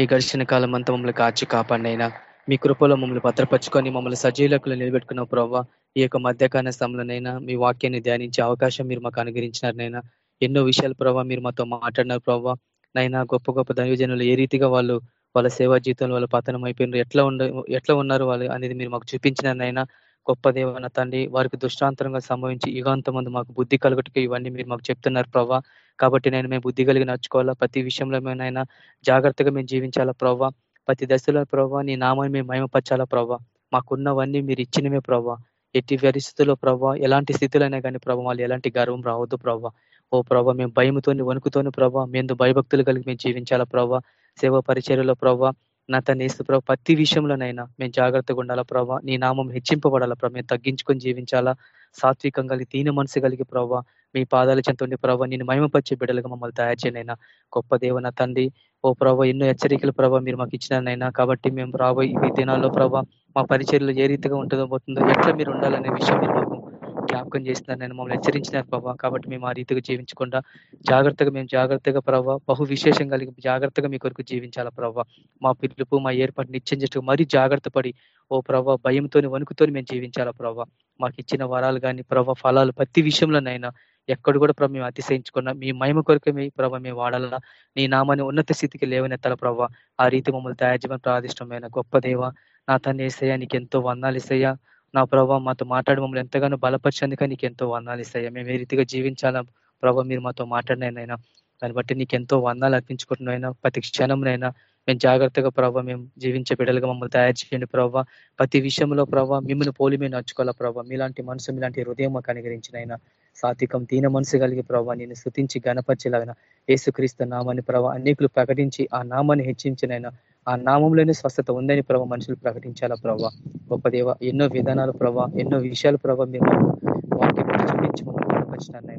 [SPEAKER 4] ఈ గడిచిన కాలం అంతా మమ్మల్ని కాచి కాపాడినైనా. మీ కృపలో మమ్మల్ని భద్రపరుచుకొని మమ్మల్ని సజీలకులు నిలబెట్టుకున్న ప్రభావ ఈ యొక్క మధ్యకాల సమయంలోనైనా మీ వాక్యాన్ని ధ్యానించే అవకాశం మీరు మాకు అనుగ్రహించినారనైనా. ఎన్నో విషయాలు ప్రభావ మీరు మాతో మాట్లాడినారు ప్రభావ నైనా గొప్ప గొప్ప దైవజనులు ఏ రీతిగా వాళ్ళు వాళ్ళ సేవా జీవితంలో వాళ్ళు పతనం అయిపోయినారు ఎట్లా ఉండ ఎట్లా ఉన్నారు వాళ్ళు అనేది మీరు మాకు చూపించినారనైనా. గొప్ప దేవన తండ్రి వారికి దుష్టాంతరంగా సంభవించి మంది మాకు బుద్ధి కలుగుటకు ఇవన్నీ మీరు మాకు చెప్తున్నారు ప్రవ్వా. కాబట్టి నేను మేము బుద్ధి కలిగి నచ్చుకోవాలా ప్రతి విషయంలో మేమైనా జాగ్రత్తగా మేము జీవించాలా ప్రభావ ప్రతి దశలో ప్రవ్వా నీ నామాన్ని మేము మయమపరచాలా ప్రవ్వా? మాకున్నవన్నీ మీరు ఇచ్చినవే ప్రవ్వా. ఎట్టి పరిస్థితుల్లో ప్రభావ ఎలాంటి స్థితులైనా కానీ ప్రభావ వాళ్ళు ఎలాంటి గర్వం రావద్దు ప్రభావ ఓ ప్రభావ మేము భయముతోని వణుకుతోని ప్రభావ మేము భయభక్తులు కలిగి మేము జీవించాలా ప్రభావ సేవ పరిచర్యలో ప్రభావ నా తన ప్రభు ప్రతి విషయంలోనైనా మేము జాగ్రత్తగా ఉండాలా ప్రభావ నీ నామం హెచ్చింపబడాలా ప్రభావ మేము తగ్గించుకొని జీవించాలా. సాత్వికం కలిగి తీన మనసు కలిగి ప్రభావ మీ పాదాల చెంతుండి ప్రభావ నేను మహిమపరిచే బిడ్డలుగా మమ్మల్ని తయారు చేయనైనా. గొప్ప దేవన తండ్రి ఓ ప్రభావ ఎన్నో హెచ్చరికల ప్రభావ మీరు మాకు ఇచ్చినైనా కాబట్టి మేము రాబోయే ఈ దినాల్లో ప్రభావ మా పరిచర్లు ఏ రీతిగా ఉంటుందో పోతుందో ఎట్లా మీరు ఉండాలనే విషయం మీరు జ్ఞాపకం చేస్తున్నారు నేను మమ్మల్ని హెచ్చరించినారు ప్రభావ కాబట్టి మేము ఆ రీతిగా జీవించకుండా జాగ్రత్తగా మేము జాగ్రత్తగా ప్రభావ బహు విశేషం కలిగి జాగ్రత్తగా మీ కొరకు జీవించాలా ప్రభావ మా పిలుపు మా ఏర్పాటు నిశ్చయించట్టు మరీ జాగ్రత్త పడి ఓ ప్రభావ భయంతోని వణుకుతోని మేము జీవించాలా ప్రభావ మాకు ఇచ్చిన వరాలు కానీ ప్రభావ ఫలాలు ప్రతి విషయంలోనైనా ఎక్కడ కూడా ప్రభావ మేము అతిశయించుకున్నా మీ మహిమ కొరకు మీ ప్రభావ మేము వాడాలా. నీ నామాన్ని ఉన్నత స్థితికి లేవనెత్తాల ప్రభావ ఆ రీతి మమ్మల్ని తయారు చేయమని ప్రాదిష్టమైన గొప్ప దేవ. నా తను వేసయ్యా నీకు ఎంతో వందాలు ఇసయ్యా నా ప్రభావ మాతో మాట్లాడి మమ్మల్ని ఎంతగానో బలపరిచేందుక నీకు ఎంతో వందాలు ఇస్తాయా మేము ఏ రీతిగా జీవించాలా ప్రభావ మీరు మాతో మాట్లాడినైనా. దాన్ని బట్టి నీకు ఎంతో వందాలు అర్పించుకుంటున్నైనా ప్రతి క్షణంనైనా. మేము జాగ్రత్తగా ప్రభావ మేము జీవించే బిడ్డలుగా మమ్మల్ని తయారు చేయండి ప్రభావ ప్రతి విషయంలో ప్రభావ మిమ్మల్ని పోలి మేము నచ్చుకోవాలా ప్రభావ మీలాంటి మనసు మీలాంటి హృదయం మాకు అనుగ్రహించినైనా. సాత్వికం దీన మనసు కలిగి ప్రభావ నేను స్థుతించి గణపరిచేలాగిన ఏసుక్రీస్తు నామాన్ని ప్రభావ అనేకులు ప్రకటించి ఆ నామాన్ని హెచ్చించినైనా. ఆ నామంలోనే స్వస్థత ఉందని ప్రభావ మనుషులు ప్రకటించాలా ప్రభావ గొప్ప దేవ ఎన్నో విధానాలు ప్రభావ ఎన్నో విషయాలు ప్రభావ మేము వాటిని చూపించి మమ్మల్ని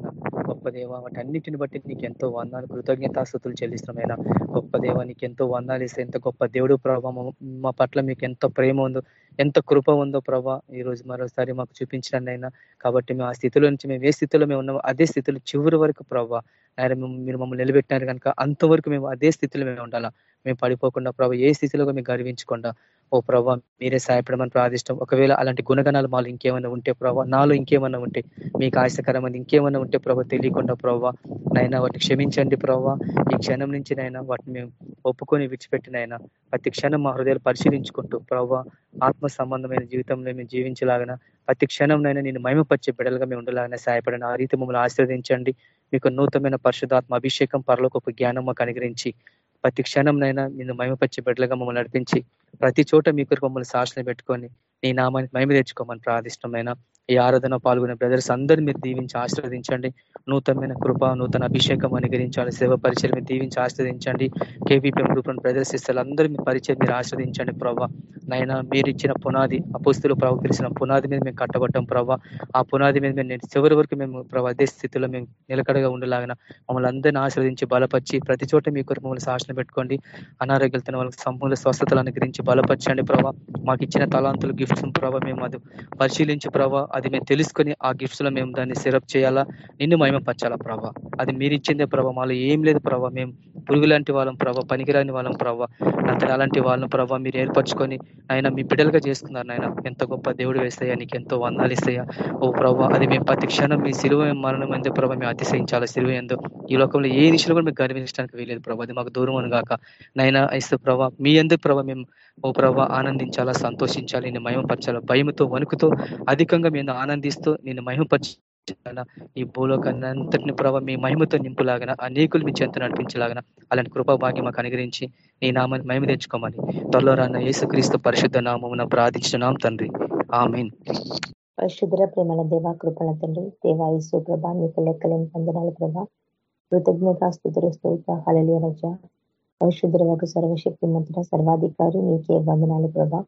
[SPEAKER 4] గొప్ప దేవ వాటన్నిటిని బట్టి నీకు ఎంతో వందాలు కృతజ్ఞతాస్థుతులు చెల్లిస్తున్నాయినా గొప్ప దేవ నీకు ఎంతో వందాలు ఇస్తే ఎంత గొప్ప దేవుడు ప్రభావ మా పట్ల మీకు ఎంత ప్రేమ ఉందో ఎంత కృప ఉందో ప్రభా ఈ రోజు మరోసారి మాకు చూపించినైనా కాబట్టి మేము ఆ స్థితిలో నుంచి మేము ఏ స్థితిలో మేము ఉన్నామో అదే స్థితిలో చివరి వరకు ప్రభావ ఆయన మీరు మమ్మల్ని నిలబెట్టినారు కనుక అంతవరకు మేము అదే స్థితిలో మేము ఉండాలా. మేము పడిపోకుండా ప్రభావ ఏ స్థితిలో మేము గర్వించకుండా ఓ ప్రభావ మీరే సాయపడమని ప్రార్థిష్టం. ఒకవేళ అలాంటి గుణగణాలు మాలో ఇంకేమైనా ఉంటే ప్రభావ నాలో ఇంకేమైనా ఉంటే మీకు ఆశకరమైన ఇంకేమైనా ఉంటే ప్రభావ తెలియకుండా ప్రభావ నైనా వాటిని క్షమించండి ప్రభావ ఈ క్షణం నుంచి నైనా వాటిని మేము ఒప్పుకొని విడిచిపెట్టినైనా ప్రతి క్షణం మా హృదయాలు పరిశీలించుకుంటూ ప్రభావ ఆత్మ సంబంధమైన జీవితంలో మేము జీవించలాగన ప్రతి క్షణంనైనా నేను మహిమపరిచే బిడ్డలుగా మేము ఉండలాగానే సహాయపడిన ఆ రీతి మమ్మల్ని ఆశీర్వదించండి. మీకు నూతనమైన పరిశుధాత్మ అభిషేకం పరలోకి జ్ఞానం మాకు అనుగ్రహించి ప్రతి క్షణంనైనా నిన్ను మహిమపరిచే బిడ్డలుగా మమ్మల్ని నడిపించి ప్రతి చోట మీ కొరకు మమ్మల్ని సాక్షిని పెట్టుకొని నీ నామానికి మహిమ తెచ్చుకోమని ప్రార్థిష్టమైన ఈ ఆరాధన పాల్గొనే బ్రదర్స్ అందరూ మీరు దీవించి ఆశీర్వదించండి. నూతనమైన కృప నూతన అభిషేకం అనుగరించాలి సేవ పరిచయం మీరు దీవించి ఆశీర్వదించండి. కేవీపీఎం గ్రూప్ ప్రదర్శిస్తారు అందరూ మీ పరిచయం మీరు ఆశ్రదించండి ప్రభావ నైనా మీరు ఇచ్చిన పునాది అపుస్తులు ప్రభావ తెలిసిన పునాది మీద మేము కట్టబడ్డం ప్రభావ ఆ పునాది మీద మేము చివరి వరకు మేము ప్రభావ అదే స్థితిలో మేము నిలకడగా ఉండేలాగిన మమ్మల్ని అందరినీ ఆశ్రదించి బలపరిచి ప్రతి చోట మీ కొరకు మమ్మల్ని శాసన పెట్టుకోండి. అనారోగ్యాలతో వాళ్ళకి సంపూర్ణ స్వస్థతలు అనుగ్రహించి బలపరచండి ప్రభావ మాకు ఇచ్చిన తలాంతులు గిఫ్ట్స్ ప్రభావ మేము అది పరిశీలించి ప్రభావ అది మేము తెలుసుకొని ఆ గిఫ్ట్స్లో మేము దాన్ని సిరప్ చేయాలా నిన్ను మహిమపరచాలా ప్రభా. అది మీరు ఇచ్చిందే ప్రభావ మాలో ఏం లేదు ప్రభా. మేము పురుగు లాంటి వాళ్ళం ప్రభావ పనికిరాని వాళ్ళం ప్రభా. అతను అలాంటి వాళ్ళని ప్రభావ మీరు ఏర్పరచుకొని ఆయన మీ బిడ్డలుగా చేస్తున్నారు నాయన. ఎంత గొప్ప దేవుడు వేస్తాయా నీకు ఎంతో వందాలు ఇస్తాయా ఓ ప్రభావ అది మేము ప్రతి క్షణం మీ సిలువ మరణం ఎందు ప్రభావ మేము అతిశయించాలి సిలువ ఎందు. ఈ లోకంలో ఏ దిశలో కూడా మీకు గర్వించడానికి వీలేదు ప్రభా. అది మాకు దూరం అని కాక నైనా ఇస్తే ప్రభావ మీ ఎందుకు ప్రభావ మేము ఓ ప్రభా ఆనందించాలా సంతోషించాలి నేను మహిమపరచాలా భయముతో వణుకుతో అధికంగా మేము ఆనందిస్తూ నేను మహిమపరచ ఈ భూలోకాన్నంతటిని ప్రభావ మీ మహిమతో నింపులాగన అనేకులు మీ చెంత నడిపించలాగన అలాంటి కృపాభాగ్యం మాకు అనుగ్రహించి నీ నామాన్ని మహిమ తెచ్చుకోమని త్వరలో రాన్న యేసుక్రీస్తు పరిశుద్ధ నామమున ప్రార్థించినాం తండ్రి. ఆమెన్.
[SPEAKER 5] పరిశుద్ర ప్రేమల దేవా కృపణ తండ్రి దేవా ప్రభా నీకు లెక్కలేని పొందనాలు ప్రభా. కృతజ్ఞత స్థుతులు స్తోత్ర హళలియ రజ పరిశుద్ధులకు సర్వశక్తి మంత్ర సర్వాధికారి నీకే వందనాలు ప్రభా.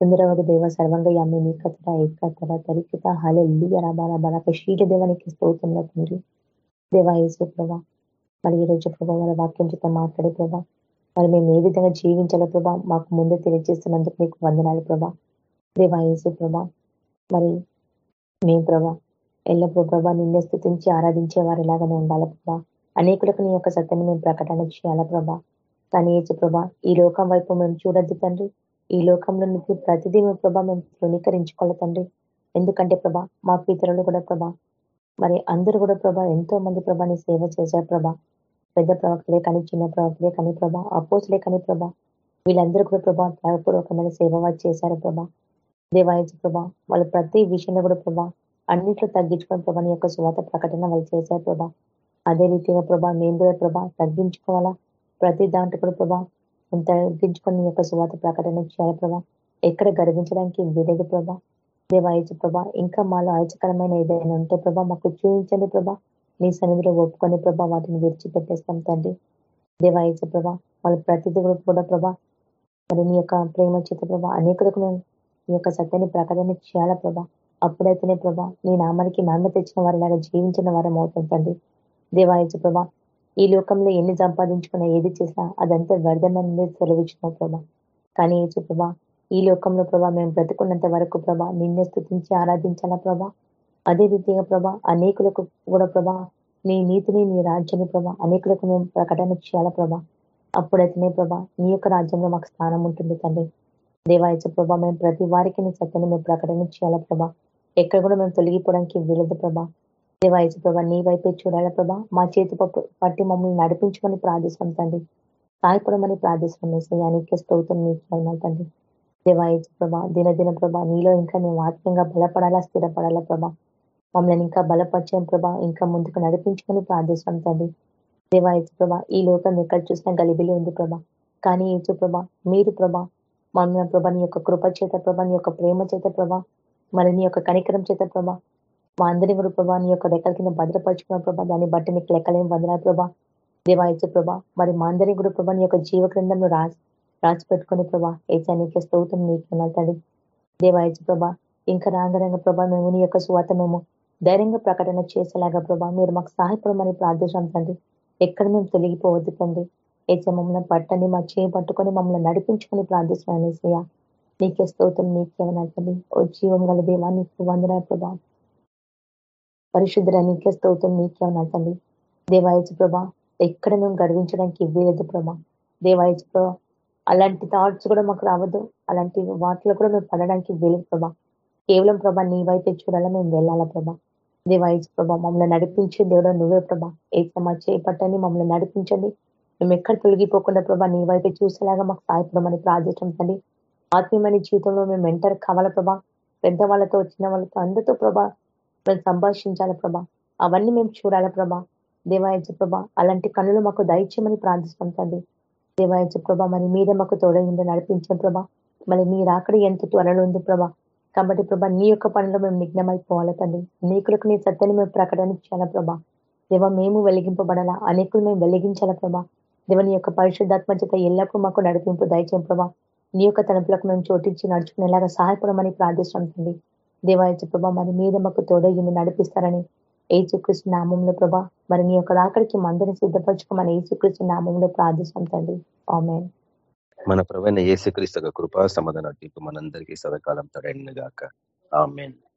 [SPEAKER 5] సుందరవకు దేవ సర్వంగా యామి నీకతర ఏకతర తరికిత హలే రాబాల బలక శీట దేవానికి స్తోత్రంలో తండ్రి దేవా ప్రభా మరి ఈ రోజు ప్రభా వాళ్ళ వాక్యం చేత మాట్లాడే ప్రభా మరి మేము ఏ విధంగా జీవించాలో ప్రభా మాకు ముందు తెలియజేస్తున్నందుకు నీకు వందనాలు ప్రభా. దేవా ప్రభా మరి మేము ప్రభా ఎల్లప్పుడూ ప్రభా నిన్నే స్థుతించి ఆరాధించే వారు ఎలాగనే ఉండాలి ప్రభా. అనేకులకు నీ యొక్క సత్యాన్ని మేము ప్రకటన చేయాలా ప్రభా? కానీ ఏచు ప్రభా ఈ లోకం వైపు మేము చూడొద్దు తండ్రి. ఈ లోకంలో నుంచి ప్రతిదీ మేము ప్రభా మేము తృణీకరించుకోవాలి తండ్రి. ఎందుకంటే ప్రభా మా పితరులు కూడా ప్రభా మరి అందరూ కూడా ప్రభా ఎంతో మంది ప్రభాని సేవ చేశారు ప్రభా. పెద్ద ప్రవక్తలే కానీ చిన్న ప్రవక్తలే కానీ ప్రభా అపోసులే కానీ ప్రభా వీళ్ళందరూ కూడా ప్రభా త్యాగపూర్వకమైన సేవ చేశారు ప్రభా. దేవాయచు ప్రభా వాళ్ళు ప్రతి విషయంలో కూడా ప్రభా అన్నింటిలో తగ్గించుకొని ప్రభా నీ యొక్క స్వాత ప్రకటన వాళ్ళు చేశారు ప్రభా. అదే రీతిగా ప్రభా మేము కూడా ప్రభా తగ్గించుకోవాలా? ప్రతి దాంట్లో కూడా ప్రభా తగ్గించుకొని యొక్క సువాత ప్రకటన చేయాలి ప్రభా? ఎక్కడ గర్వించడానికి వీలేదు ప్రభా. దేవాయచు ప్రభా ఇంకా మాలో ఆయోచకరమైన ఏదైనా ఉంటే ప్రభా మాకు చూపించండి ప్రభా. నీ సన్నిధిలో ఒప్పుకొని ప్రభా వాటిని విడిచిపెట్టేస్తాం తండ్రి. దేవాయచు ప్రభా వాళ్ళ ప్రతిదీ కూడా ప్రభా మరి నీ యొక్క ప్రేమ చేత ప్రభా అనేకులకు మేము నీ యొక్క సత్యాన్ని ప్రకటన చేయాల ప్రభా? అప్పుడైతేనే ప్రభా నీ నామానికి నాన్న తెచ్చిన వారిలాగా జీవించిన వారం అవుతుంది తండ్రి. దేవాయచు ప్రభా. ఈ లోకంలో ఎన్ని సంపాదించుకున్నా ఏది చేసినా అదంతా వ్యర్థమని మీరు తొలగించిన ప్రభా. కానీ ఏచు ప్రభా ఈ లోకంలో ప్రభా మేము బ్రతుకున్నంత వరకు ప్రభా నిన్నే స్థుతించి ఆరాధించాలా ప్రభా? అదే రీతిగా ప్రభా అనేకులకు కూడా ప్రభా నీ నీతిని నీ రాజ్యాన్ని ప్రభా అనేకులకు మేము ప్రకటన చేయాలా ప్రభా? అప్పుడైతేనే ప్రభా నీ యొక్క రాజ్యంలో మాకు స్థానం ఉంటుంది తండ్రి. దేవాయచ ప్రభా మేము ప్రతి వారికి నీ సత్యాన్ని మేము ప్రకటన చేయాలా ప్రభా? ఎక్కడ కూడా మేము తొలగిపోవడానికి వీలదు ప్రభా. దేవాయసు ప్రభా నీ వైపే చూడాల ప్రభా? మా చేతి పట్టి మమ్మల్ని నడిపించుకొని ప్రార్థిస్తాం తండ్రి. సాయపడమని ప్రార్థిస్తాం అనేక స్తోత్రం నీకు తండ్రి. దేవాయసు ప్రభా దినదిన ప్రభా నీలో ఇంకా మేము ఆత్మీయంగా బలపడాలా స్థిరపడాలా ప్రభా? మమ్మల్ని ఇంకా బలపరిచయం ప్రభా? ఇంకా ముందుకు నడిపించుకొని ప్రార్థిస్తాం తండ్రి. దేవాయసు ప్రభా ఈ లోకం ఎక్కడ చూసినా గలిబిలి ఉంది ప్రభా. కానీ ఏచు ప్రభా మీరు ప్రభా మమ్మల్ని ప్రభా నీ యొక్క కృప చేత ప్రభా నీ యొక్క ప్రేమ చేత ప్రభా మరి నీ యొక్క కనికరం చేత ప్రభా మా అందరి ప్రభా నీ యొక్క రెక్కల కింద భద్రపరుచుకున్న ప్రభా దాన్ని బట్టి నీకు లెక్కలేని వదలా ప్రభా. దేవాయచు ప్రభా మరి మా అందరి గురు ప్రభా నీ యొక్క జీవ క్రిందంలో రాసి రాసి పెట్టుకుని ప్రభా ఏచా నీకే స్తోత్రం నీకు తల్లి దేవాయచు ప్రభా ఇంకా రాంగరంగ ప్రభా మేము నీ యొక్క స్వాత మేము ధైర్యంగా ప్రకటన చేసేలాగా ప్రభా మీరు మాకు సహాయపడమని ప్రార్థించాం తండ్రి. ఎక్కడ మేము తొలగిపోవద్దు తండ్రి. ఏచా మమ్మల్ని పట్టని మా చేయి పట్టుకొని మమ్మల్ని నడిపించుకొని ప్రార్థిస్తున్నాను ఏసయ్య. నీకే స్తోత్రం నీకే తల్లి ఓ జీవం గల దేవా నీకు వందన ప్రభా. పరిశుద్ధ నీకే స్తోత్రం నీకేమన్నా తల్లి దేవాయచు ప్రభా ఎక్కడ మేము గర్వించడానికి ఇవ్వలేదు ప్రభా. దేవాయచు ప్రభా అలాంటి థాట్స్ కూడా మాకు రావద్దు. అలాంటి వాటిలో కూడా మేము పడడానికి వీలు ప్రభా. కేవలం ప్రభా నీ వైపే చూడాలా మేము వెళ్ళాలా ప్రభా? దేవాయచు ప్రభా మమ్మల్ని నడిపించే దేవుడు నువ్వే ప్రభా. ఏ సమా చేపట్టని మమ్మల్ని నడిపించండి. మేము ఎక్కడ తొలగిపోకుండా ప్రభా నీ వైపే చూసేలాగా మాకు సాయపడమని ప్రార్థించండి ఆత్మీయమైన జీవితంలో మేము ఎంటర్ కావాలా ప్రభా? పెద్దవాళ్ళతో చిన్న వచ్చిన వాళ్ళతో అందరితో ప్రభా మేము సంభాషించాల ప్రభా. అవన్నీ మేము చూడాలా ప్రభా. దేవాయచ ప్రభా అలాంటి కనులు మాకు దయచేయమని ప్రార్థిస్తాం తండ్రి. దేవాయచు ప్రభా మరి మీరే మాకు తోడైంది నడిపించే ప్రభా. మరి మీరు అక్కడ ఎంత త్వరలో ఉంది ప్రభా. కాబట్టి ప్రభా నీ యొక్క పనిలో మేము నిఘ్నమైపోవాలి తండ్రి. అనేకులకు నీ సత్యాన్ని మేము ప్రకటన ప్రకటించాలా ప్రభా. దేవ మేము వెలిగింపబడాలా? అనేకులు మేము వెలిగించాలా ప్రభా? దేవ నీ యొక్క పరిశుద్ధాత్మ చేత ఎల్లప్పుడూ మాకు నడిపింపు దయచేయం ప్రభా. నీ యొక్క తలపులకు మేము చోటించి నడుచుకునేలాగా సహాయపడమని ప్రార్థిస్తుంటుంది దేవాయచు ప్రభా మరి మీరే మాకు తోడయ్యింది నడిపిస్తారని ఏసుకృష్ణ నామంలో ప్రభా మరి నీ యొక్క రాకడికి మందిని సిద్ధపరచుకోమని ఏసుకృష్ణ నామంలో ప్రార్థిస్తాం తండ్రి. ఆమె
[SPEAKER 2] మన ప్రవైన ఏసుక్రీస్తు కృపా సమాధానం మనందరికీ సదకాలం తడైన గాక ఆమెన్.